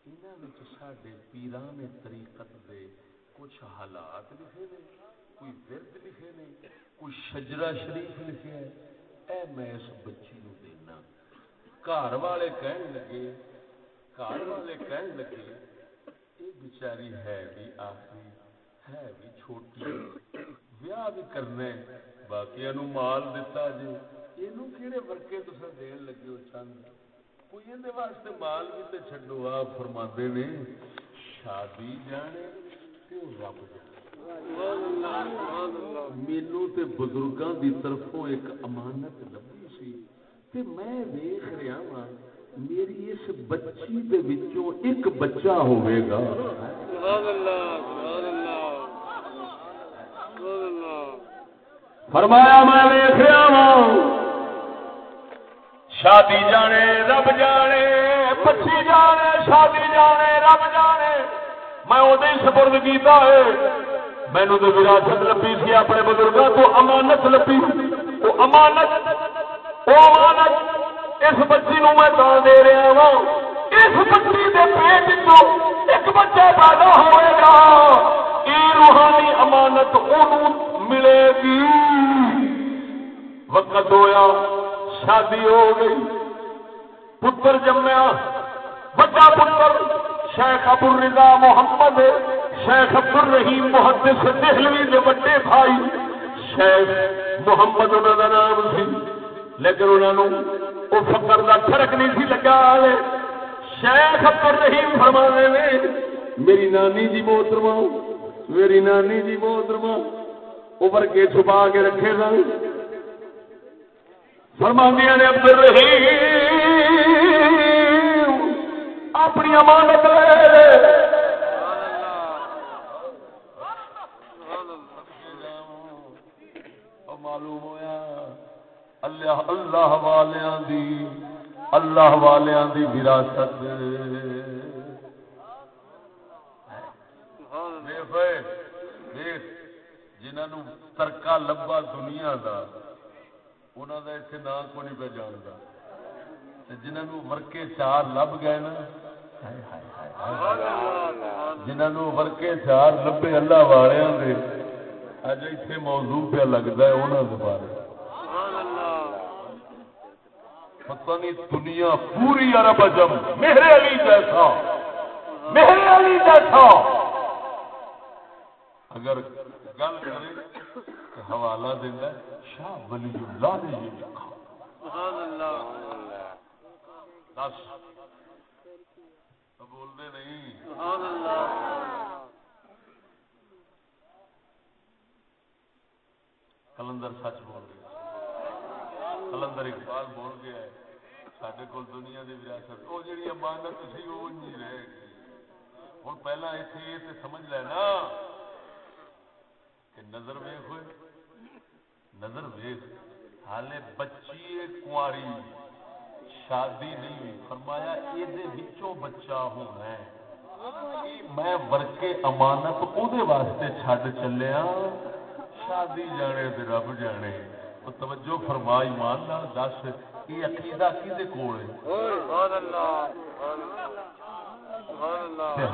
A: انہوں سڈے پیران طریقت دے کچھ حالات لکھے نے، کوئی ورد لکھے نے، کوئی شجرا شریف لکھے ہے۔ اے میں اس بچی نو دینا۔ گھر والے کہن لگے گھر والے کہن لگے یہ بچاری ہے بھی آخری ہے بھی چھوٹی ویاہ بھی کرنا باقی مال دتا جی یہ کہڑے ورکے تصا دین لگے ہو چند کوئی واسطے مال بھی تو چڈو آ فرما نے شادی جانے رب جانے مینو تے بزرگاں دی طرفوں ایک امانت لبھی سی تے میں دیکھ رہا وا میری اس بچی دے وچوں ایک بچہ ہوئے گا۔ فرمایا میں دیکھ رہا وا شادی جانے، رب جانے، بچی جانے، شادی جانے، رب جانے۔ میں وہ سپرد کیتا ہے۔ مینو تو وراثت لبی سی اپنے بزرگوں تو امانت لبی وہ امانت اس بچی نو میں دان دے رہا ہوں۔ اس بچی کے پیٹ ایک بچہ پیدا ہوئے گا۔ یہ روحانی امانت ملے گی۔ وقت ہویا، شادی ہو گئی۔ پتر جمیا بڑا پتر، شیخ ابو الرضا محمد، شیخ عبد الرحیم محدث دہلوی دے بڑے بھائی، شیخ محمد انہوں کا نام سی۔ لیکن انہوں وہ فکر کا فرق نہیں سی لگا۔ شیخ ابر رحیم فرما نے میری نانی جی محترما میری نانی جی محترما ابر کے چھپا کے رکھے سن۔ فرماندیا نے ابد الرحیم، اپنی امانت لے معلوم ہوا اللہ اللہ والیاں دی اللہ والیاں دی وراثت. جنہوں ترکا لبا دنیا دا انہوں دا اتنے نام کو نہیں پہ جانتا جنہوں ورکے چار لب گئے نا جنہوں ورکے چار لبے اللہ والوں دے، اج اتنے موضوع پہ لگتا ہے انہوں کے بارے۔ پتہ نہیں دنیا پوری عرب اجم میرے علی جیسا میرے علی جیسا۔ اگر گل کرے حوالہ دینا شاہ ولی اللہ نے یہ لکھا۔ دس۔ بولتے نہیں۔ کلندر سچ بول رہے کلندر اقبال بول گیا ہے سڈے کول دنیا کی وراثت وہ جی امانت سی وہ نہیں رہے گی ہوں پہلا اتنے یہ تو سمجھ لینا کہ نظر ویخ ہوئے، نظر ویخ حالے بچی کاری شادی نہیں ہوئی۔ فرمایا یہ بچہ ہونا ہے میں ورکے امانت واسطے چڈ چلیا شادی جانے رب جانے۔ توجہ فرما ایمان دس یہ عقیدہ کدے کول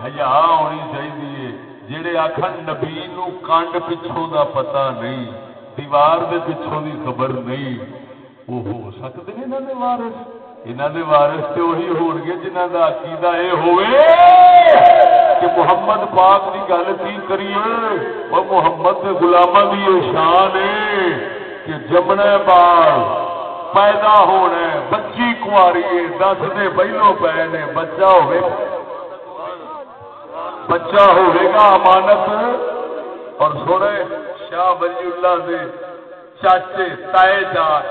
A: ہزا ہونی چاہیے جہے آخر نبی نو کانڈ پچھوں دا پتا نہیں دیوار دے پچھوں دی خبر نہیں وہ ہو سکتے ہیں انہوں نے وارس انہوں نے وارس تو وہی ہو گے جنہ کا عقیدہ یہ ہوئے کہ محمد پاک کی گل کی کریے اور محمد کے گلامہ کی شان ہے کہ جمنا بال پیدا ہونا بچی کاری دس دے پہلو پے نے بچہ ہوئے بچہ ہوگا امانت۔ اور سونے، شاہ ولی اللہ دے چاچے، تائے جان،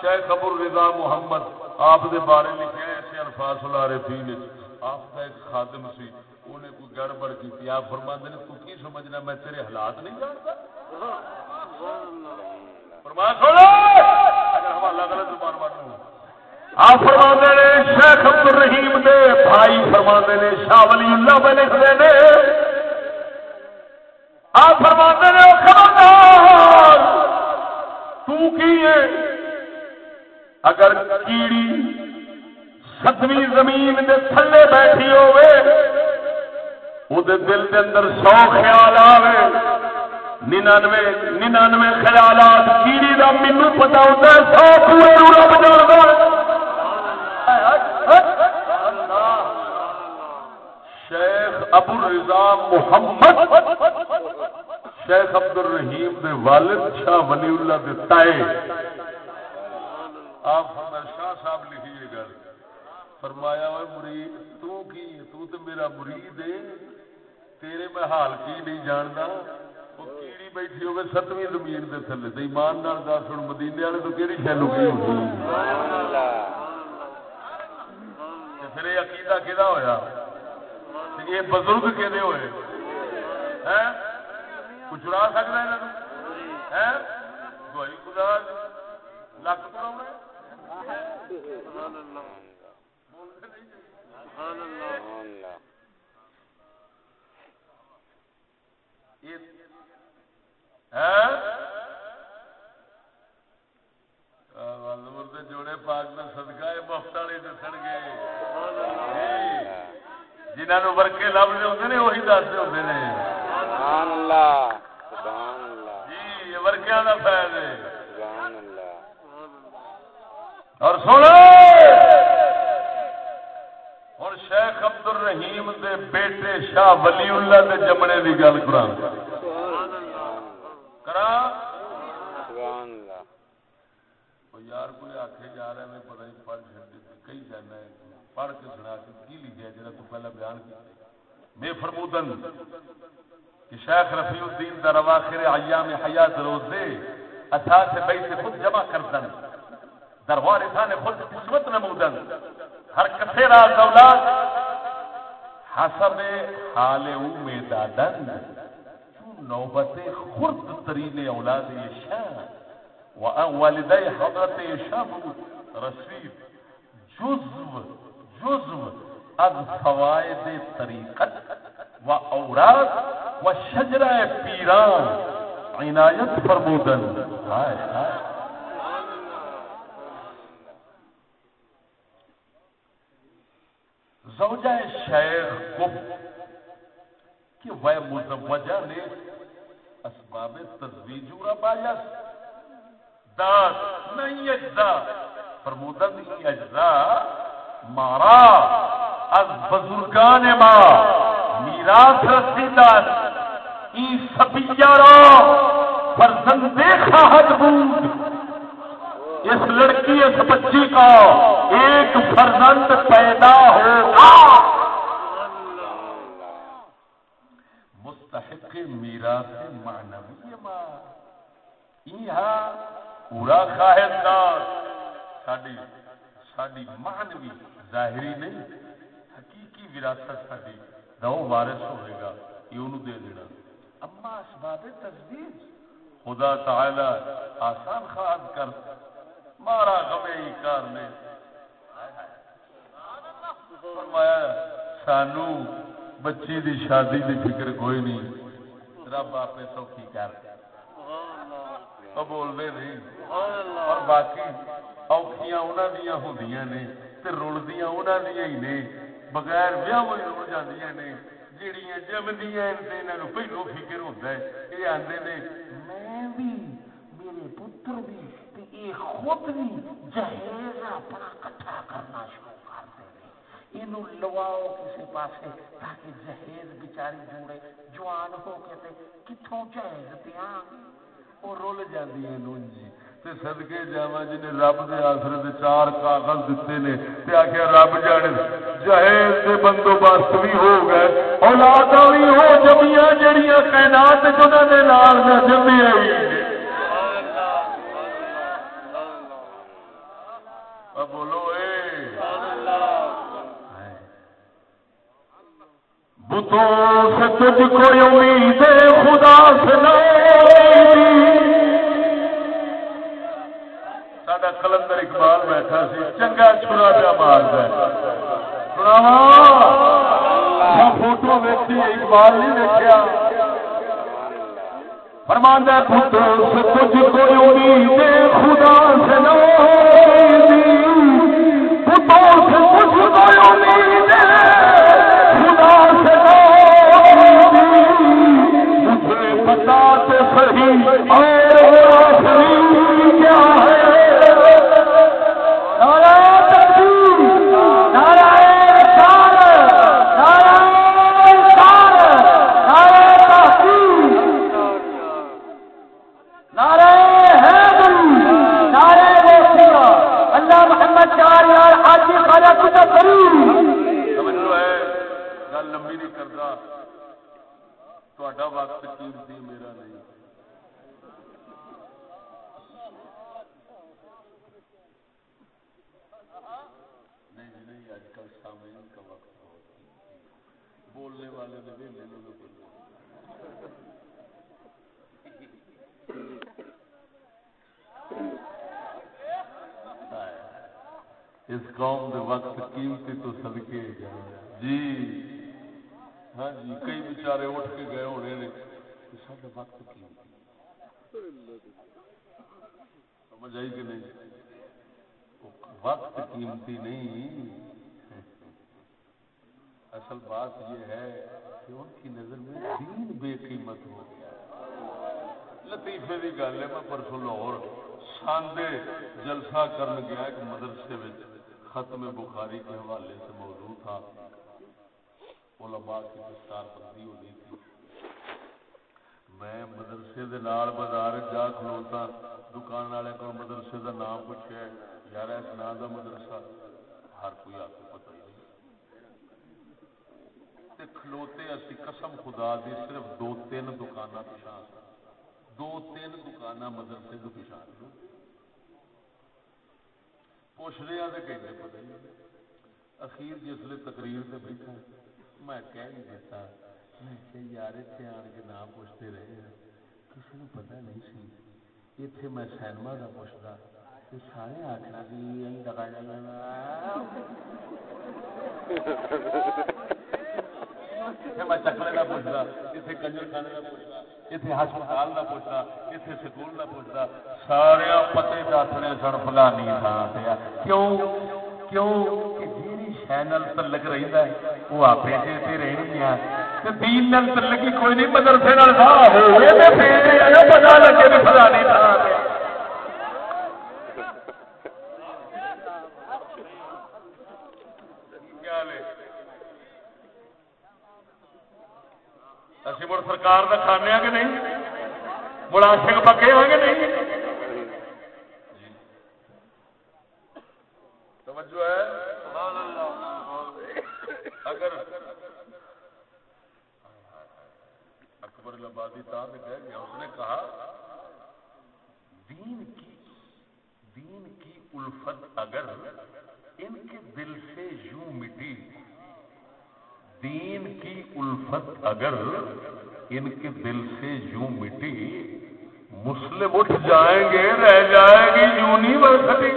A: شیخ ابو الرضا محمد، آپ دے بارے لکھے ایسے الفاظ لارے فی آپ کا ایک خادم سی انہیں کوئی گڑبڑ کی تھی۔ آپ فرما نے، تو کی سمجھنا، میں تیرے حالات نہیں جانتا؟ فرما اگر حوالہ غلط زبان آپ فرما نے شیخ عبد الرحیم دے بھائی فرما نے، شاہ ولی اللہ آپ فرما نے خبردار، تو کی اگر کیڑی ستویں زمین دے تھلے بیٹھی ہوئے وہ دل دے اندر سو خیال آوے۔ ننانوے ننانوے خیالات، کیڑی کا مینو پتا ہوتا ہے سو پورے رب جانتا شیخ ابو رضا محمد، شیخ عبد الرحیم دے والد شاہ ولی اللہ دے تائے۔ آپ شاہ صاحب لکھیے گل۔ فرمایا ہوئے، مرید، تو کی، تو تے میرا مرید ہے، تیرے میں حال کی نہیں جاندا۔ وہ کیڑی بیٹھی ہوے ستویں زمین دے تھلے تے ایمان نال دس ہن مدینے والے تو کیڑی شے لگی پھر یہ عقیدہ کیدا ہویا؟ یہ بزرگ کہنے ہوئے؟ چڑا سکتا ہے دوائی خدا لک پڑا جوڑے پاک میں سدکا مفت والے دسن گے۔ جنہوں ورکے لب ہوتے ہیں وہی دستے ہوتے ہیں جی ورکیا کا اور سنو۔ ہوں شیخ عبد الرحیم دے بیٹے شاہ ولی اللہ دے جمنے کی گل کرا یار کوئی آخے جا رہا ہے پتہ نہیں پڑھ کئی جانا ہے پڑھ کے سنا کے کی لکھا جا تو پہلے بیان کیا بے فرمودن کہ شیخ رفیع الدین در اواخر ایام حیات روزے اساس بیت خود جمع کردن۔ در وارثان خود قسمت نمودن۔ ہر کسے راز اولاد حسب حال او میں دادن نوبت خرد ترین اولاد شاہ والدی حضرت شاہ رسید جزو جزو از فوائد طریقت و اوراد و شجرہ پیران عنایت فرمودن۔ ہائے ہائے۔ زوجہ شیخ کو کہ وہ مزوجہ نے اسباب تزویج و باعث داد نہیں اجزا فرمودن نہیں اجزا مارا، از بزرگان ما، میراث رسیدہ ای سبیارا فرزند خواہد بود۔ اس لڑکی، اس بچی کا ایک فرزند پیدا ہوگا۔ مستحق میرا سے مانوی یہاں پورا خواہشدار ساری ساری مانوی ظاہری نہیں، حقیقی وراثت ساری نو وارث ہوئے گا، یہ انہوں دے دینا۔ اما اسباب تصویر خدا تعالی آسان خواہد کر، مارا گمے ہی کار نے۔ فرمایا، سانو بچی دی شادی دی فکر کوئی نہیں، رب آپ سوکھی کر۔ بول دے نہیں اور باقی اوکھیاں انہوں دیا ہوں نے رلدیاں انہوں دیا ہی نے۔ بغیر ویاہ رل جاندیاں نے۔ جڑیاں جمدیاں پہلو فکر ہوتا ہے یہ آدھے نے میں بھی میرے پتر بھی یہ خود بھی جہیز اپنا کٹھا کرنا شروع کر لواؤ کسی پاسے تاکہ جہیز بچاری جوڑے جوان ہو کے تے کتوں جہیز دیا وہ رول جاتی ہے نونجی تے صدقے جاوا جنہیں رب دے آسرے دے چار کاغذ دیتے نے، تے آخیا رب جانے، جہیز دے بندوبست بھی ہو گئے اولاد بھی وہ جمیا جہیا کائنات نال نہ جمی آئی بولو بتوں سے تجھ کوئی امید خدا سے ساڈا بیٹھا سی۔ چنگا چھڑا پیا مارتا فوٹو ویکھی، اقبال نہیں دیکھا فرماندہ پتر سے کچھ کوئی امید خدا سے نہ پتوں سے کچھ کوئی امید خدا سے نہ مجھے بتا تو صحیح۔ وقت قیمتی میرا نہیں۔ نہیں جی، نہیں، آج کل سامعین کا وقت بہت بولنے والے نے بھی لینے میں اس قوم کے وقت قیمتی تو سدکے جی۔ ہاں جی کئی بچارے اٹھ کے گئے ہونے نے سارا وقت قیمتی سمجھ آئی کہ نہیں؟ وقت قیمتی نہیں۔ اصل بات یہ ہے کہ ان کی نظر میں دین بے قیمت ہو گیا۔ لطیفے کی گل ہے، میں پرسوں لاہور ساندے جلسہ کرن گیا ایک مدرسے ختم بخاری کے حوالے سے موجود تھا۔ علماء کی دستار بندی ہونی تھی میں مدرسے دے نال بازار جا کھلوتا، دکان والے کو مدرسے دا نام پوچھا یار اس نام دا مدرسہ؟ ہر کوئی آپ کو پتہ ہی نہیں۔ تے کھلوتے اسی قسم خدا دی، صرف دو تین دکاناں پچھا دو تین دکاناں مدرسے دے پچھا پوچھ رہے ہیں کہ پتہ ہی نہیں۔ اخیر جس لیے تقریر سے بیٹھا میں کہہ نہیں دیتا میں کہ یار اتنے آن کے نام پوچھتے رہے ہیں کسی نے پتا نہیں سی اتنے میں سینما کا پوچھتا تو سارے آخنا کہ میں چکلے کا پوچھتا اتنے کنجر خانے کا پوچھتا اتنے ہسپتال کا پوچھتا اتنے سکول کا پوچھتا سارے پتے دسنے سن فلانی تھان پہ کیوں کیوں شہر تلک رہتا ہے، وہ آپ جی رہن گیا۔ دین تلکی کوئی نہیں، مدرسے پتا لگے بھی پتا نہیں تھا اسی مڑ سرکار کا کھانے کہ نہیں مڑا سنگ پکے ہوں گے نہیں توجہ ہے اگر اکبر البادی صاحب کہہ گیا اس نے کہا دین کی دین کی الفت اگر ان کے دل سے یوں مٹی دین کی الفت اگر ان کے دل سے یوں مٹی، مسلم اٹھ جائیں گے، رہ جائے گی یونیورسٹی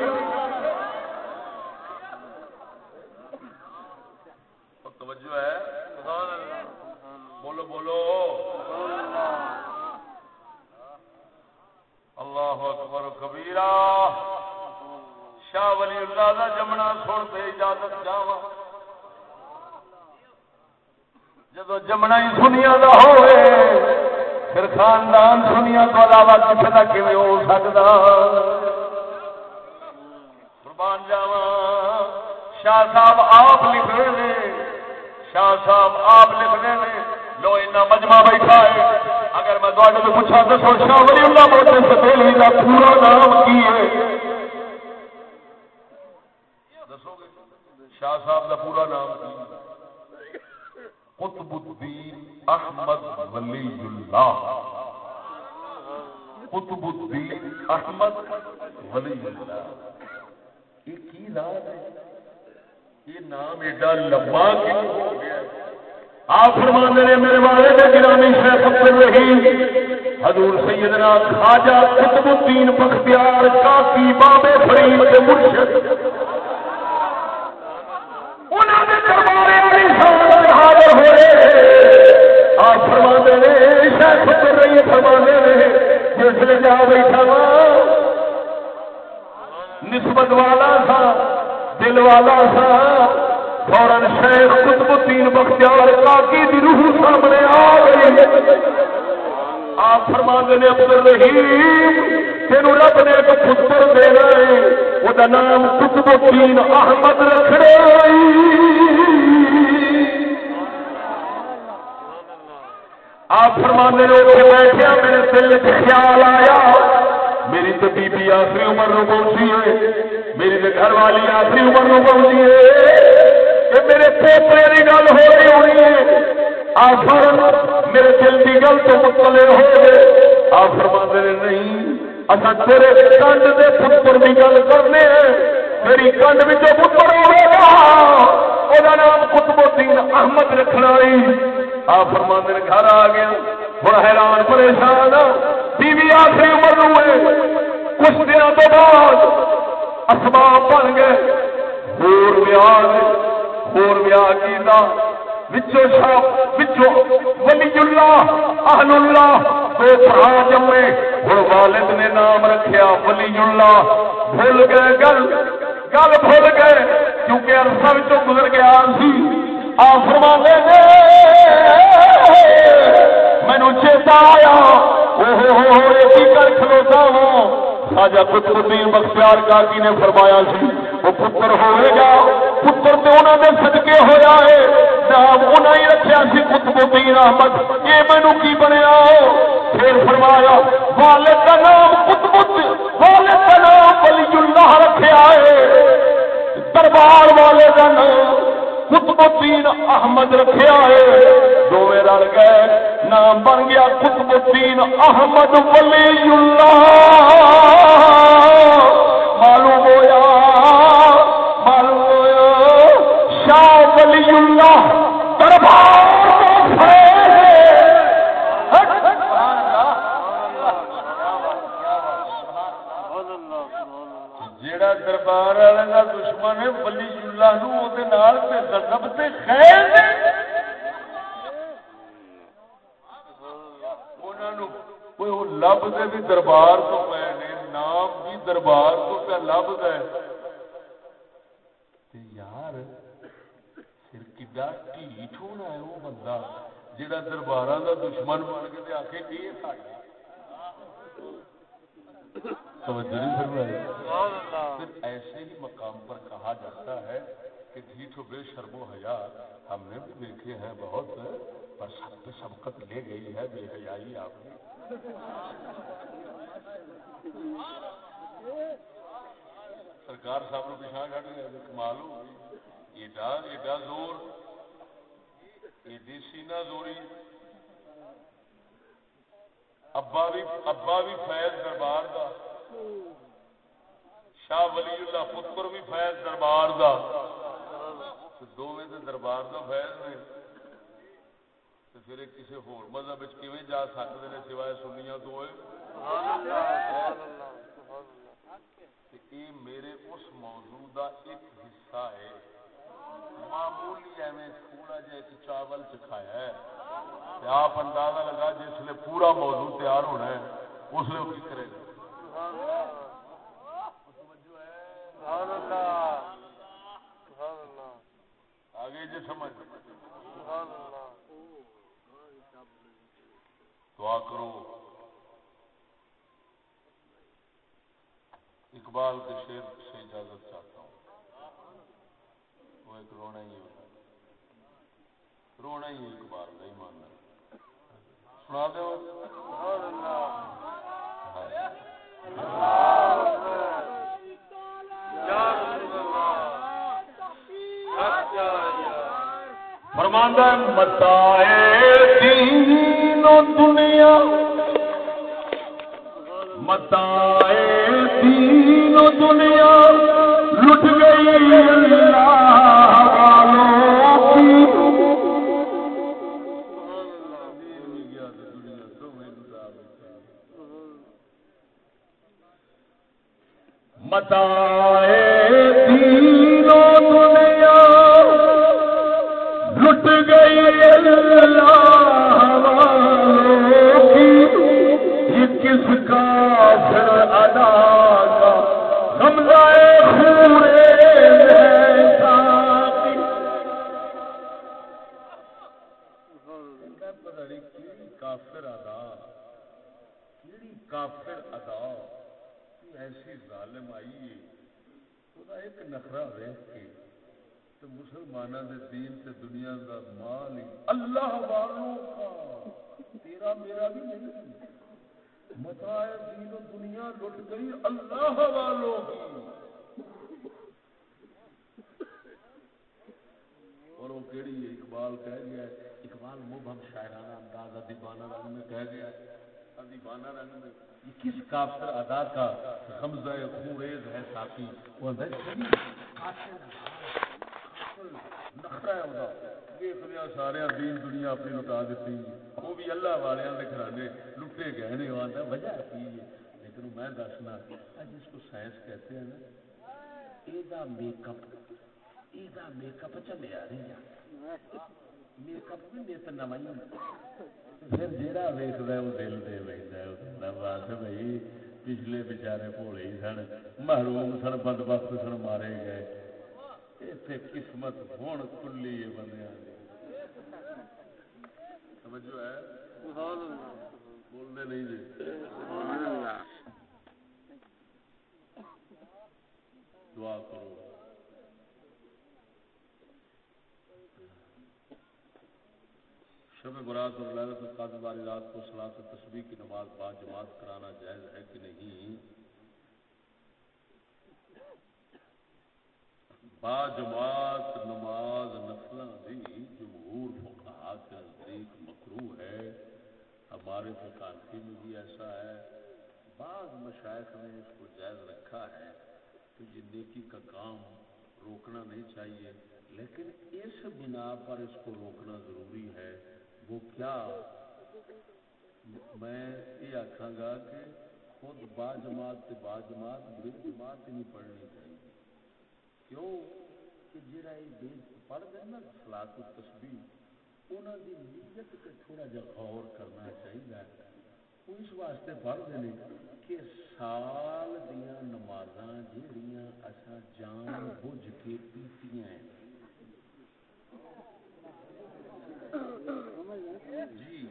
A: علاوہ کسی کا کھے ہو سکتا قربان جاوا شاہ صاحب آپ لکھ رہے ہیں شاہ صاحب آپ لکھ رہے ہیں لو اتنا مجمع بیٹھا ہے۔ اگر میں تھوڑے سے پوچھا تو شاہ ولی اللہ موٹے سپیلی کا پورا نام کی ہے؟ احمد ولی اللہ۔ یہ کی نام ہے؟ یہ نام ایڈا لمبا کیوں آپ فرمانے نے میرے والد گرامی شیخ عبد الرحیم، حضور سیدنا خواجہ قطب الدین بختیار کافی بابے فرید کے مرشد۔ انہوں نے دربارے والی شان حاضر ہوئے آپ فرما نے، شیخ کر رہی فرما نے جس نے جا بیٹھا وا। نسبت والا تھا دل والا تھا فورن شیخ قطب الدین بختیار کاکی دی روح سامنے آ گئی। آپ فرما نے عبد الرحیم تینوں رب نے ایک پتر دینا ہے وہ نام قطب الدین احمد رکھنے آپ فرمانے لوگ بیٹھے میرے دل سے خیال آیا۔ میری تو بی بی آخری عمر نو پہنچی ہے۔ میری تو گھر والی آخری عمر نو پہنچی ہے۔ کہ میرے پوپڑے کی گل ہو رہی ہونی ہے۔ آخر میرے دل کی گل تو مطلع ہو گئے۔ آپ فرمانے نہیں اصا تیرے کنڈ کے پتر کی گل کرنے میری کنڈ میں پتر ہوئے گا وہ نام قطب الدین احمد رکھنا آپ فرما نے گھر آ گیا، بڑا حیران، پریشان، بیوی آخری عمر ہوئے کچھ دنوں تو بعد اسباب بن گئے۔ ہور ویاہ ہور ویاہ کیتا وچو شاہ وچو ولی اللہ اہل اللہ دو بھرا جمے۔ ہوں والد نے نام رکھیا ولی اللہ بھول گئے گل گل بھول گئے، کیونکہ عرصہ وچوں گزر گیا سی۔ فرما مینو چیتا آیا. کر کھلوتا ہوں؟ خاجا پتر الدین بختیار کاکی نے فرمایا سی، وہ پتر ہوئے گا، پتر تو انہوں نے سدکے ہوا ہے. نام انہیں ہی رکھا سی قطب الدین احمد، یہ مینو کی بنیا پھر فرمایا والد کا نام قطب والد کا نام ولی اللہ رکھا ہے۔ دربار والے کا نام قطب الدین احمد رکھیا ہے۔ دونوں رل گئے نام بن گیا قطب الدین احمد ولی اللہ معلوم ہویا معلوم ہویا شاہ ولی اللہ دربار جیڑا دربار والے کا دشمن ہے ولی اللہ نو خیر لب دے بھی دربار تو پے نے نام بھی دربار تو لب گئے یار پھر کڈا ٹھیٹ ہونا ہے وہ بندہ جہاں دربار کا دشمن بن کے آ کے یہ ساڈا۔ ایسے ہی مقام پر کہا جاتا ہے کہ جی ڈھیٹ و بے شرم و حیا ہم نے بھی دیکھے ہیں بہت، پر سب پہ سبقت لے گئی ہے، بے حیائی آپ نے سرکار صاحب نے پچھا کٹ گیا کمال ہو گئی۔ ایڈا ایڈا زور، ایڈی سینا زوری۔ ابا بھی ابا بھی فیض دربار کا شاہ ولی اللہ پتر بھی فیض دربار دا۔ دونوں دے دربار دا فیض نے پھر کسی ہور مذہب کیویں جا سکتے ہیں سوائے سنیا تو یہ میرے اس موضوع دا ایک حصہ ہے۔ معمولی ایویں تھوڑا جا ایک چاول چکھایا ہے۔ آپ اندازہ لگا جس لیے پورا موضوع تیار ہونا ہے اس کی کرے گا آگے جی سمجھ۔ دعا کرو۔ اقبال کے شیر سے اجازت چاہتا ہوں۔ وہ ایک رونا ہی ہوتا رونا ہی اقبال نہیں ماننا سنا دو فرماندہ متا دین و دنیا۔ متا دین و دنیا لٹ گئی لہرت والی رات کو سلاط تصویر کی نماز بعد جماعت کرانا جائز ہے کہ نہیں؟ با جماعت نماز نفل بھی جمہور فقہ کے نزدیک مکرو ہے۔ ہمارے فکانتی میں بھی ایسا ہے۔ بعض مشائق نے اس کو جائز رکھا ہے کہ یہ نیکی کا کام روکنا نہیں چاہیے، لیکن اس بنا پر اس کو روکنا ضروری ہے۔ وہ کیا میں یہ آخا گا کہ خود با جماعت با جماعت، بری جماعت ہی نہیں پڑھنی چاہیے۔ کیوں؟ کہ جڑا یہ پڑھ دے نا سلاط تسبیح انہوں دی نیت تے تھوڑا جا غور کرنا چاہیے وہ اس واسطے پڑھ دے کہ سال دیا نمازاں جہڑیاں اساں جان بوجھ کے پیتیاں ہیں۔ جی۔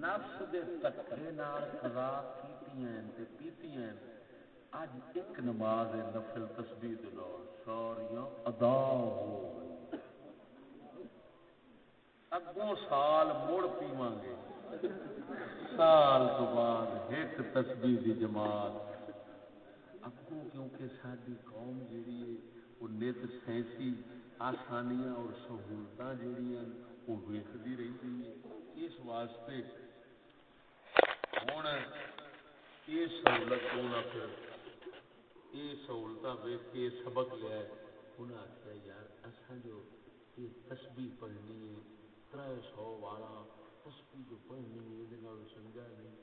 A: نفس دے تکے نال قضا کیتیاں تے پیتیاں ہیں۔ اج ایک نماز نفل تسبیح دلال ساریاں ادا ہو اگوں سال مڑ پیواں گے سال تو بعد ایک تسبیح دی جماعت۔ اگوں کیونکہ ساری قوم جیڑی ہے، وہ نت سینسی آسانیاں اور سہولت جہاں وہ ویکتی رہتی ہے اس واسطے ہوں یہ سہولت ہونا پھر یہ سہولت ویک کے سبق لیا انہیں آخیا یار اصا جو یہ تسبی پڑھنی ہے تر سو والا تسبی جو پڑھنی ہے یہ سمجھا نہیں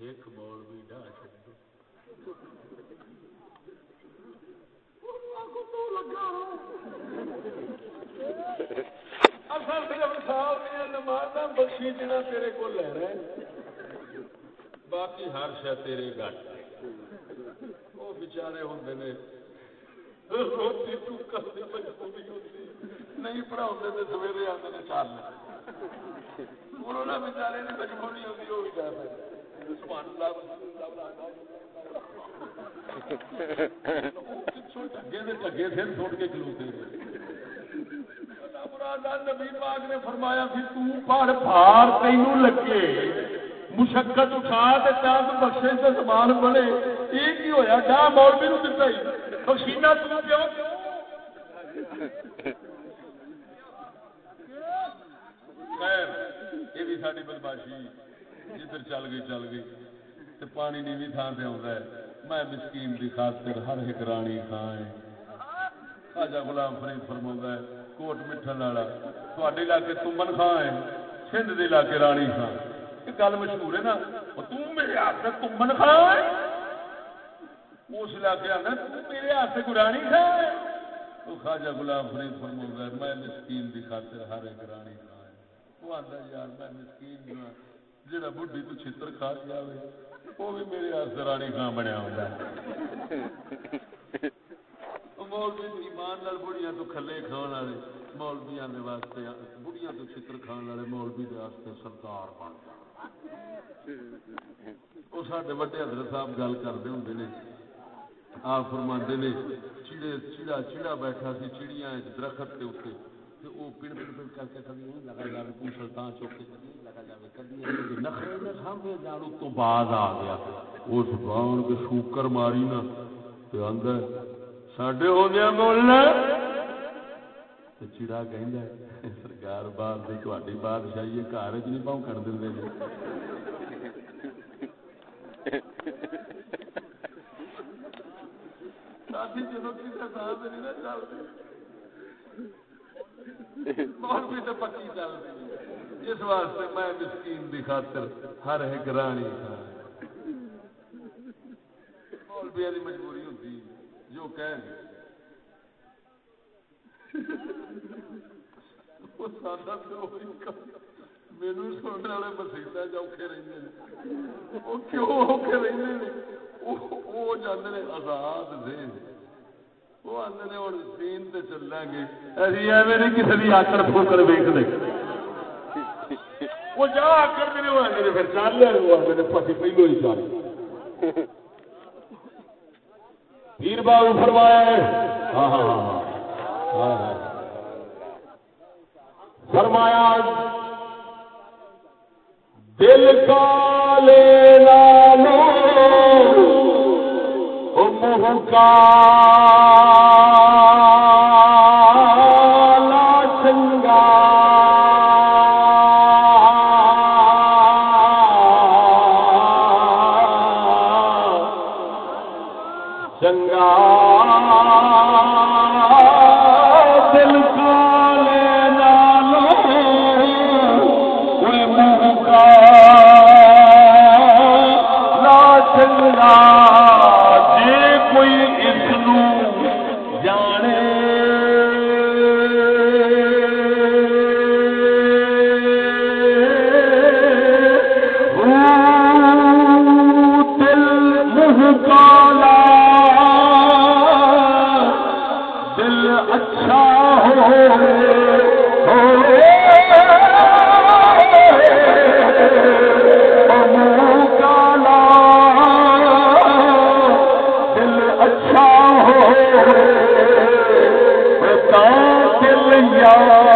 A: ایک بال بھی ڈا چکے بخشی جنا تیرے کو لے رہے باقی ہر شہ تیرے گھٹ وہ بچارے ہوں نے۔ روٹی مجبوری ہوتی نہیں پڑھاؤ تو سویرے آتے ہیں چار انہوں نے مجبوری ہوتی وہ بھی مرادہ نبی پاک نے فرمایا بھی تو پر بھار تینوں لگے، مشقت اٹھا تے تاں بخشے تے زبان بنے۔ یہ کی ہویا؟ ڈا مولوی نو دتا ہی۔ بخشینا تو کیوں؟ خیر، یہ بھی ساری بدماشی۔ جدھر چل گئی چل گئی۔ تے پانی نیوی تھان تے ہوندا ہے۔ میں مسکین دی خاطر ہر ایک رانی خاں خواجہ غلام فرید فرما ہے، کوٹ مٹھن والا تھوڑے علاقے تمن خان ہے، سندھ دے علاقے رانی خان یہ گل مشہور ہے نا تم میرے ہاتھ سے تمن خان ہے۔ اس علاقے آنا میرے ہاتھ سے رانی خان ہے۔ تو خواجہ غلام فرید فرما ہے، میں مسکین دی خاطر ہر ایک رانی خان ہے۔ وہ آتا یار میں مسکین جڑا بڈی تو چھتر کھا جائے وہ بھی میرے ہاتھ رانی خان بنیا ہوتا ہے۔ مولوی ایمان نال بڑیاں تو کھلے کھان والے، مولویاں دے واسطے، بڑیاں تو چھتر کھان والے مولوی دے واسطے سرکار بن وہ سارے وڈے حضرت صاحب گل کرتے ہوں نے۔ آپ فرما نے چیڑے چیڑا چیڑا بیٹھا سی، چڑیاں درخت دے کے اتنے وہ پڑ پڑ پڑ کر کے کبھی لگا جائے کو سلطان چوک کے کبھی لگا جائے کبھی نخرے نے سامنے جان تو بعد آ گیا۔ وہ زبان کے شوکر ماری نا، تے آندا ساڈے ہو گیا بولنا چڑا کہندا ہے سرکار بات دی بادشاہی گھر وچ نہیں پاؤں کر دیندے ساتھی کسی نہیں نہ مولوی تو پکی اس واسطے میں مسکین دی خاطر ہر ایک رانی مولویا کی مجبوری ہوتی جو کہ میرے سننے والے مسیطا چوکھے رہتے ہیں وہ کیوں اوکھے رہتے ہیں وہ جانے آزاد وہ آدھے نے ہوں چلیں گے۔ ابھی ایویں نہیں کسی کی آکڑ پھوکڑ ویک دے وہ جا آکڑ دے وہ آدھے پھر چل لیا وہ آدھے پہلو ہی چل پیر بابو فرمایا ہاں،, ہاں ہاں ہاں فرمایا دل کا لینا منہ کا کا دل یار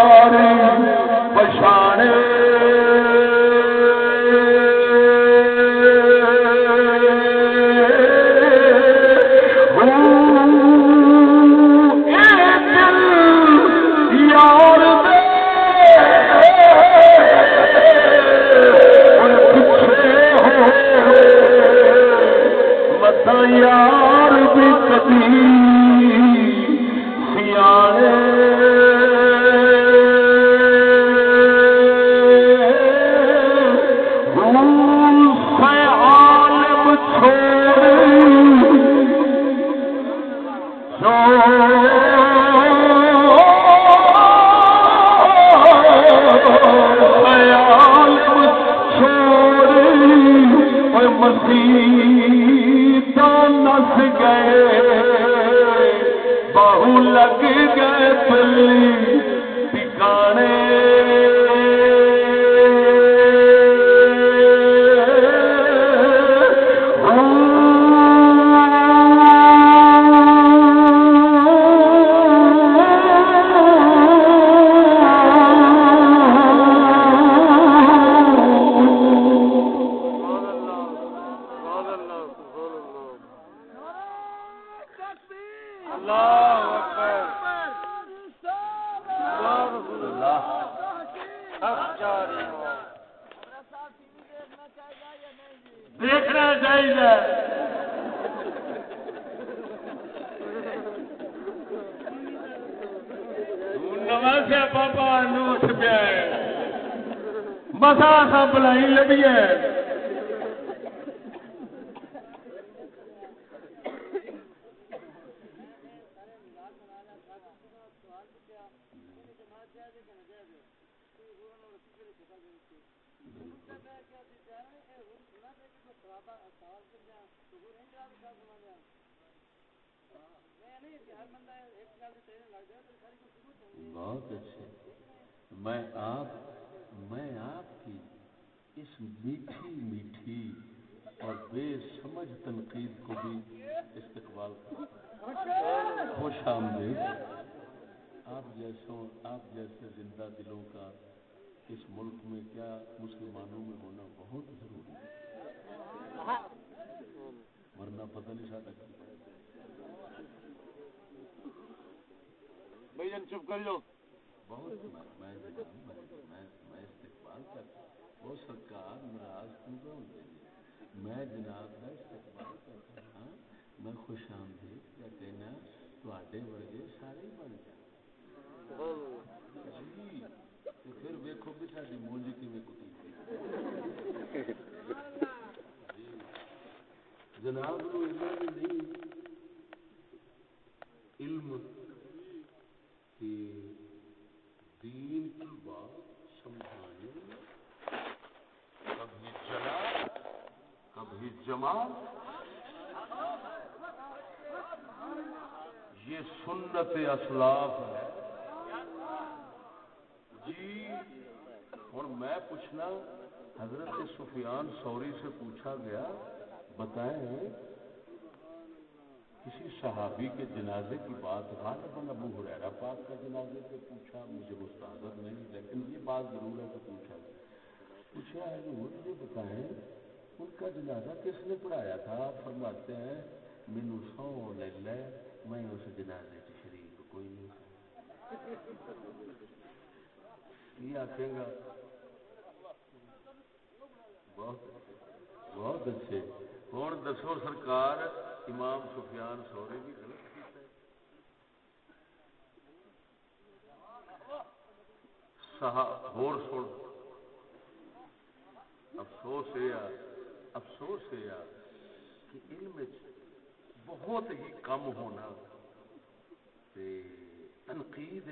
A: وہ سرکار ناراض کیوں گا میں جناب کا استقبال کرتا ہاں میں خوش آمدید کیا کہنا تے ورگے سارے بن جائیں۔ جی تو پھر ویکو بھی ساری مونجی کی کٹی جی۔ جناب نو علم نہیں۔ علم کہ دین کی بات سمجھانے کبھی چلا کبھی یہ سنت اسلاف ہے۔ جی ہوں میں پوچھنا، حضرت سفیان سوری سے پوچھا گیا، بتائیں کسی صحابی کے جنازے کی بات، غالباً ابو حریرہ پاک کا جنازے سے پوچھا، مجھے مستحضر نہیں، لیکن یہ بات ضرور ہے کہ پوچھا پوچھا ہے کہ وہ یہ بتائیں ان کا جنازہ کس نے پڑھایا تھا؟ آپ فرماتے ہیں، مینو سو لے لے، میں اس جنازے سے شریف کوئی نہیں. یہ آخے گا؟ بہت بہت اچھے۔ ہوں دسو سرکار، امام سفیان سورے بھی غلط ہور سن۔ افسوس یہ افسوس یہ کہ علم بہت ہی کم ہونا تے تنقید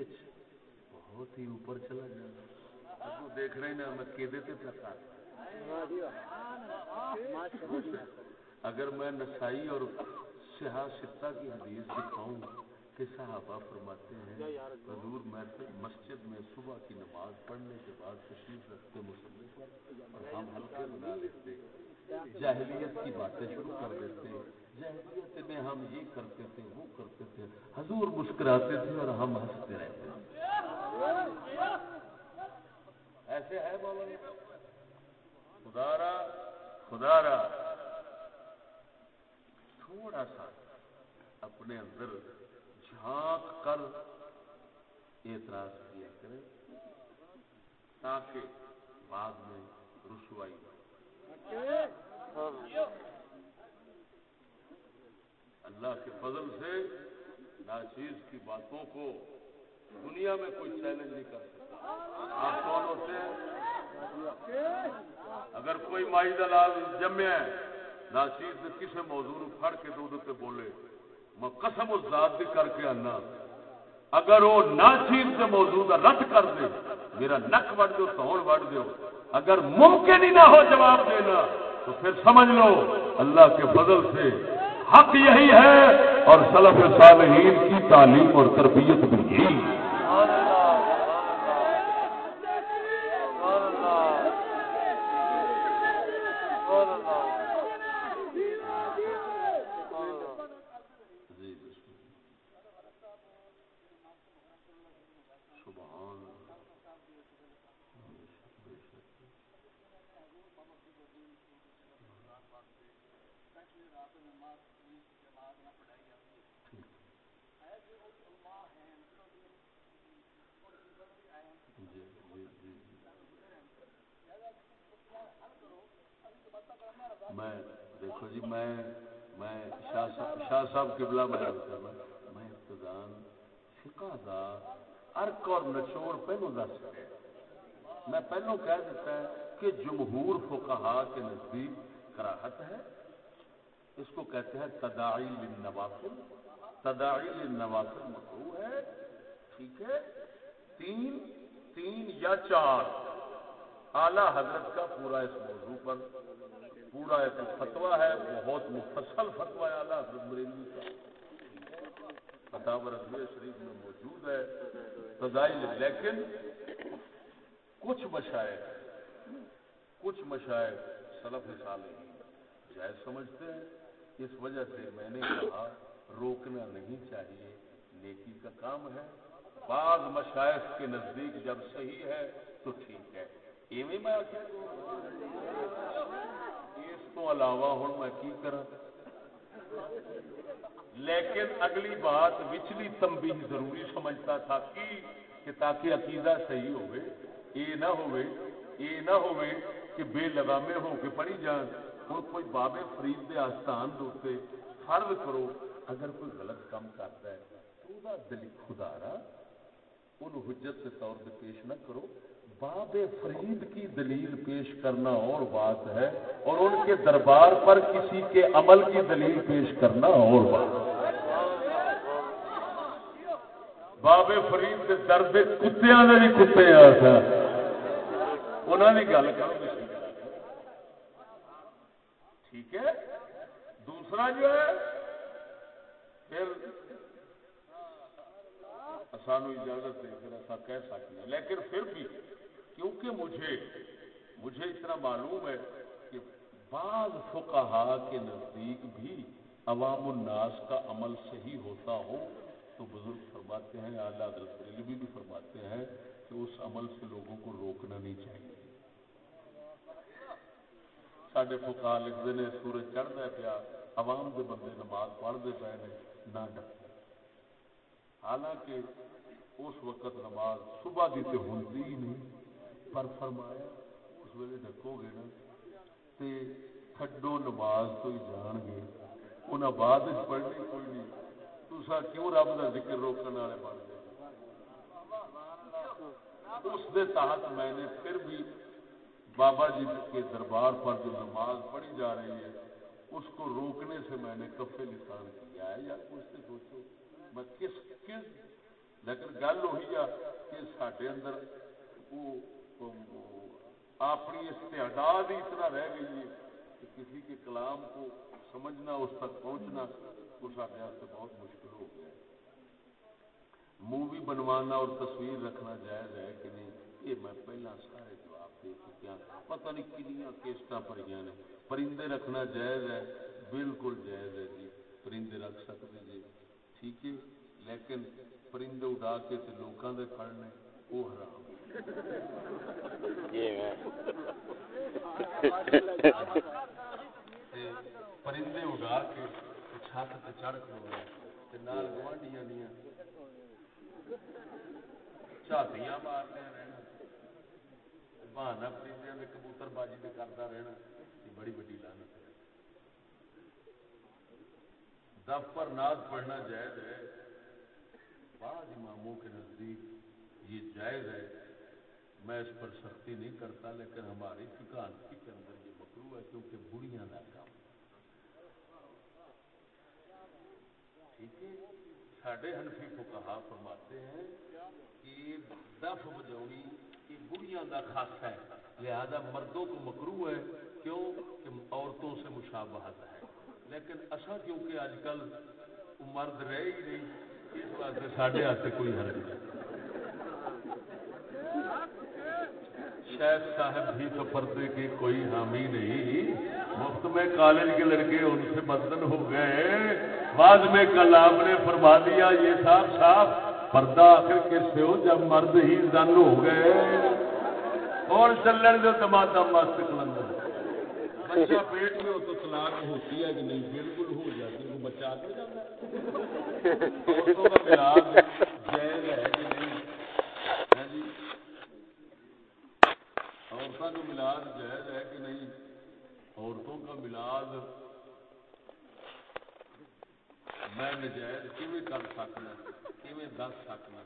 A: بہت ہی اوپر چلا جانا۔ دیکھ رہے نا، میں کہ اگر میں نسائی اور سیاح ستا کی حدیث دکھاؤں کہ صحابہ فرماتے ہیں، حضور میں مسجد میں صبح کی نماز پڑھنے کے بعد تشریف رکھتے مسلم۔ پر اور ہم ہلکے بنا لیتے۔ جاہلیت کی باتیں شروع کر دیتے جاہلیت میں ہم یہ کرتے تھے، وہ کرتے تھے۔ حضور مسکراتے تھے اور ہم ہنستے رہتے ایسے ہے بابا خدارا خدارا تھوڑا سا اپنے اندر جھانک کر اعتراض کیا کرے تاکہ بعد میں رسوائی اللہ کے فضل سے ناچیز کی باتوں کو دنیا میں کوئی چیلنج نہیں کر سکتا۔ آپ کون ہوتے ہیں اگر کوئی مائی دلال جمے ناچیز نے کسی موضوع پھڑ کے دودھ تے بولے، میں قسم ذات بھی کر کے آنا۔ اگر وہ ناچیز کے موضوع کا رد کر دے، میرا نک وڈ دو تو وڈ دو اگر ممکن ہی نہ ہو جواب دینا، تو پھر سمجھ لو، اللہ کے فضل سے حق یہی ہے اور سلف صالحین کی تعلیم اور تربیت بھی یہی۔ پہلو کہہ دیتا ہے کہ جمہور فقہا کے نزدیک کراہت ہے۔ اس کو کہتے ہیں تداعی للنوافل۔ تداعی للنوافل مکرو ہے۔ ٹھیک ہے۔ تین تین یا چار۔ اعلی حضرت کا پورا اس موضوع پر پورا ایک فتوا ہے، بہت مفصل فتوا ہے۔ اعلیٰ حضرت مریندی کا۔ فتح رضوی شریف میں موجود ہے۔ تدائی لیکن کچھ مشاعر کچھ مشاعر سلف صالحین جائز سمجھتے ہیں۔ اس وجہ سے میں نے کہا، روکنا نہیں چاہیے، نیکی کا کام ہے۔ بعض مشائق کے نزدیک جب صحیح ہے تو ٹھیک ہے۔ ایویں میں اس کو علاوہ ہوں میں کی کرا لیکن اگلی بات وچلی تمبی ضروری سمجھتا تھا کہ تاکہ عقیدہ صحیح ہوئے یہ نہ ہوئے یہ نہ ہوئے کہ بے لگامے ہو کے پڑھی جان ہوں کوئی بابے فرید دے آستان دوتے فرض کرو، اگر کوئی غلط کام کرتا ہے، تو دا دل خدا ان حجت کے طور پہ پیش نہ کرو۔ باب فرید کی دلیل پیش کرنا اور بات ہے، اور ان کے دربار پر کسی کے عمل کی دلیل پیش کرنا اور بات باب فرید کے درد کتیا نے بھی کتے آ انہوں نے گل کرو ٹھیک ہے؟ دوسرا جو ہے، پھر سانو اجازت دے، پھر ایسا کہہ سکتے ہیں۔ لیکن پھر بھی، کیونکہ مجھے مجھے اتنا معلوم ہے کہ بعض فقہا کے نزدیک بھی عوام الناس کا عمل صحیح ہوتا ہو، تو بزرگ فرماتے ہیں، اعلیٰ حضرت بھی فرماتے ہیں کہ اس عمل سے لوگوں کو روکنا نہیں چاہیے۔ سڈے فکا لکھتے ہیں سورج چڑھتا پیا عوام دے بندے نماز پڑھتے پے نے نہ ڈکو حالانکہ اس وقت نماز صبح کی تو ہوتی ہی نہیں پر فرمایا اس ویلے ڈکو گے نا تے تھڈو نماز تو ہی جان گے انہیں بعد پڑھنی کوئی نہیں تسا کیوں رب کا ذکر روکنے والے بن گئے اس دے تحت میں نے پھر بھی بابا جی کے دربار پر جو نماز پڑھی جا رہی ہے، اس کو روکنے سے میں نے کفے لسان کیا ہے۔ یا کچھ سے سوچو۔ میں کس کس؟ لیکن گل وہی آ کہ سڈے اندر وہ اپنی استعداد ہی اتنا رہ گئی ہے کہ کسی کے کلام کو سمجھنا، اس تک پہنچنا، وہ سارے بہت مشکل ہو گیا مووی بنوانا اور تصویر رکھنا جائز ہے کہ نہیں؟ یہ میں پہلا سارے پتہ نہیں کنیا کیسٹ پڑی نے۔ پرندے رکھنا جائز ہے بالکل جائز ہے جی۔ پرندے رکھ سکتے جی ٹھیک ہے۔ لیکن پرندے اڈا کے لوگوں کے پڑنے وہ حرام پرندے اڈا کے چھت پہ چڑھ کر گوانڈیاں دیا چاتیاں مارتے رہنا بہانا پرندے کبوتر بازی میں کرتا رہنا یہ بڑی بڑی لانت ہے دف پر ناد پڑھنا جائز ہے بعض اماموں کے نزدیک یہ جائز ہے میں اس پر سختی نہیں کرتا لیکن ہماری فکان کے اندر یہ مکرو ہے کیونکہ بڑھیاں نہ کام ٹھیک ہے سڈے ہنفی کو کہا فرماتے ہیں کہ دف بجونی بڑھیاں کا خاص ہے۔ لہذا مردوں کو مکرو ہے، کیوں؟ کہ عورتوں سے مشابہت ہے۔ لیکن اصا کیونکہ اج کل مرد رہ ہی نہیں، اس واسطے سارے ہاتھ کوئی حرج نہیں۔ شیخ صاحب بھی تو پردے کی کوئی حامی نہیں۔ مفت میں کالج کے لڑکے ان سے بدن ہو گئے۔ بعد میں کل آپ نے فرما دیا، یہ صاحب صاحب پردہ آخر کس ہو جب مرد ہی زن ہو گئے۔ اور چلن جو تماتا مست کلندر؟ بچہ پیٹ میں ہو تو طلاق ہوتی ہے کہ نہیں؟ بالکل ہو جاتی وہ بچہ کے جاتا ہے۔ جائز ہے کہ نہیں؟ ہاں جی۔ عورتوں کو ملاد جائز ہے کہ نہیں؟ عورتوں کا ملاد میں نجائز کیویں کر سکنا؟ کیویں دس سکنا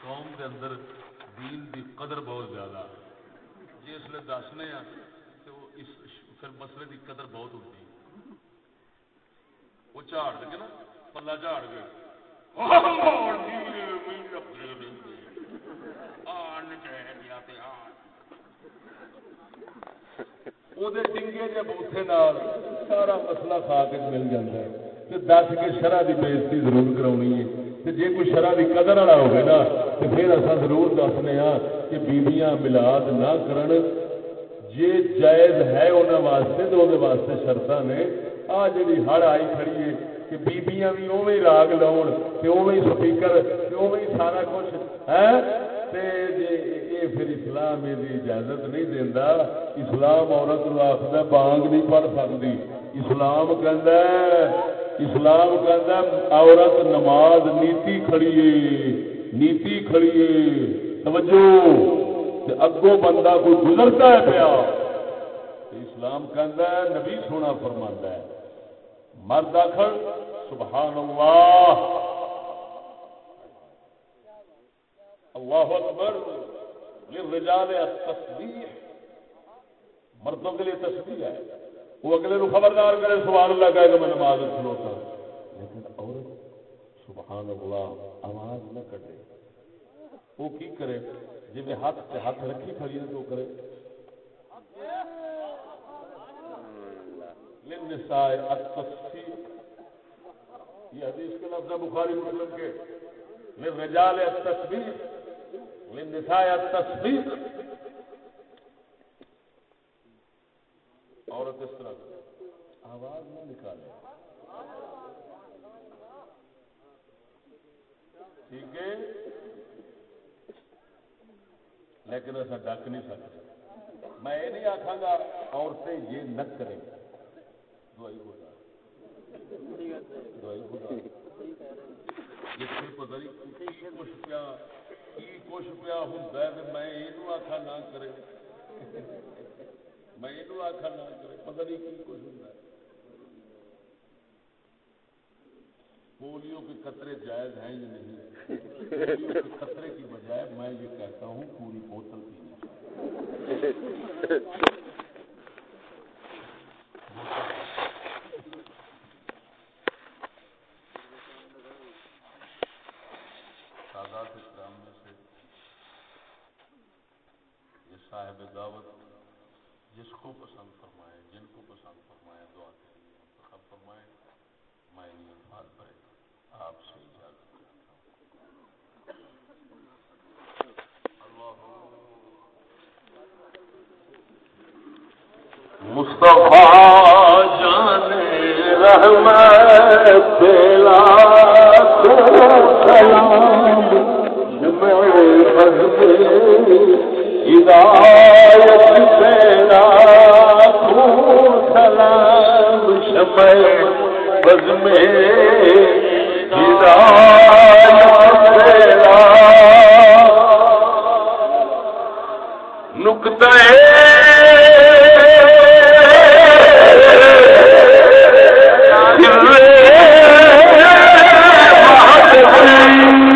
A: قوم کے اندر دین دی قدر بہت زیادہ جس لیے دسنے ہاں تو اس پھر مسئلے دی قدر بہت ہوتی وہ جھاڑ دے نا پلا جھاڑ گئے ڈنگے کے بوٹے سارا مسئلہ کھا کے مل جاتا ہے۔ دس کے شرح کی بےزتی ضرور کرانی ہے۔ جی کوئی شرح کی قدر والا ہوگا نا تو پھر اصل ضرور دسنے ہاں کہ بیبیاں ملاد نہ کرن۔ جی جائز ہے انہوں واسطے تو وہ واسطے شرط نے۔ آ جی ہڑ آئی کھڑی ہے کہ بیبیاں بھی اوے راگ لاؤ اوے سپیکر اوے سارا کچھ، ہے؟ پھر اسلام یہ اجازت نہیں دینا اسلام عورت نو آخر بانگ نہیں پڑھ سکتی اسلام کہ اسلام کہ عورت نماز نیتی کھڑیے نیتی کھڑیے توجہ اگوں بندہ کوئی گزرتا ہے پیا؟ اسلام کہ نبی سونا فرما ہے۔ مرد آخر سبحان اللہ اللہ اکبر، للرجال التسبیح۔ مردوں کے لیے تسبیح ہے۔ وہ اگلے نو خبردار کرے، سبحان اللہ کہے کہ میں نماز کھلوتا لیکن عورت، سبحان اللہ، آواز نہ کٹے۔ وہ کی کرے؟ جی میں ہاتھ سے ہاتھ رکھی کھڑی ہے تو کرے۔ للنساء التسبیح۔ یہ حدیث کے لفظ بخاری مسلم کے۔ للرجال التسبیح۔ للنساء التسبیح عورت اس طرح آواز نہ نکالے. ٹھیک ہے؟ لیکن ایسا ڈک نہیں سکتے. میں یہ نہیں آخا گا عورتیں یہ نہ کریں. دوائی ہوتا دوائی ہوتا پتا نہیں کچھ کی کچھ پیا ہوں میں یہ آخا نہ کرے۔ میں یہ آخا نہ کرے، پتہ نہیں کی کچھ ہوں پولیو کے قطرے جائز ہیں یا نہیں؟ پولیو کے قطرے کی بجائے میں یہ کہتا ہوں، پوری بوتل پینی صاحب دعوت جس کو پسند فرمائے، جن کو پسند فرمائے، دعا کے لیے منتخب فرمائے، میں یہ الفاظ پر آپ سے اجازت چاہتا ہوں۔ مصطفیٰ جان رحمت بلا سلام میں ہدایت تیرا سلام شمع بز میں ہدایت تیرا نقطۂ
C: Thank you.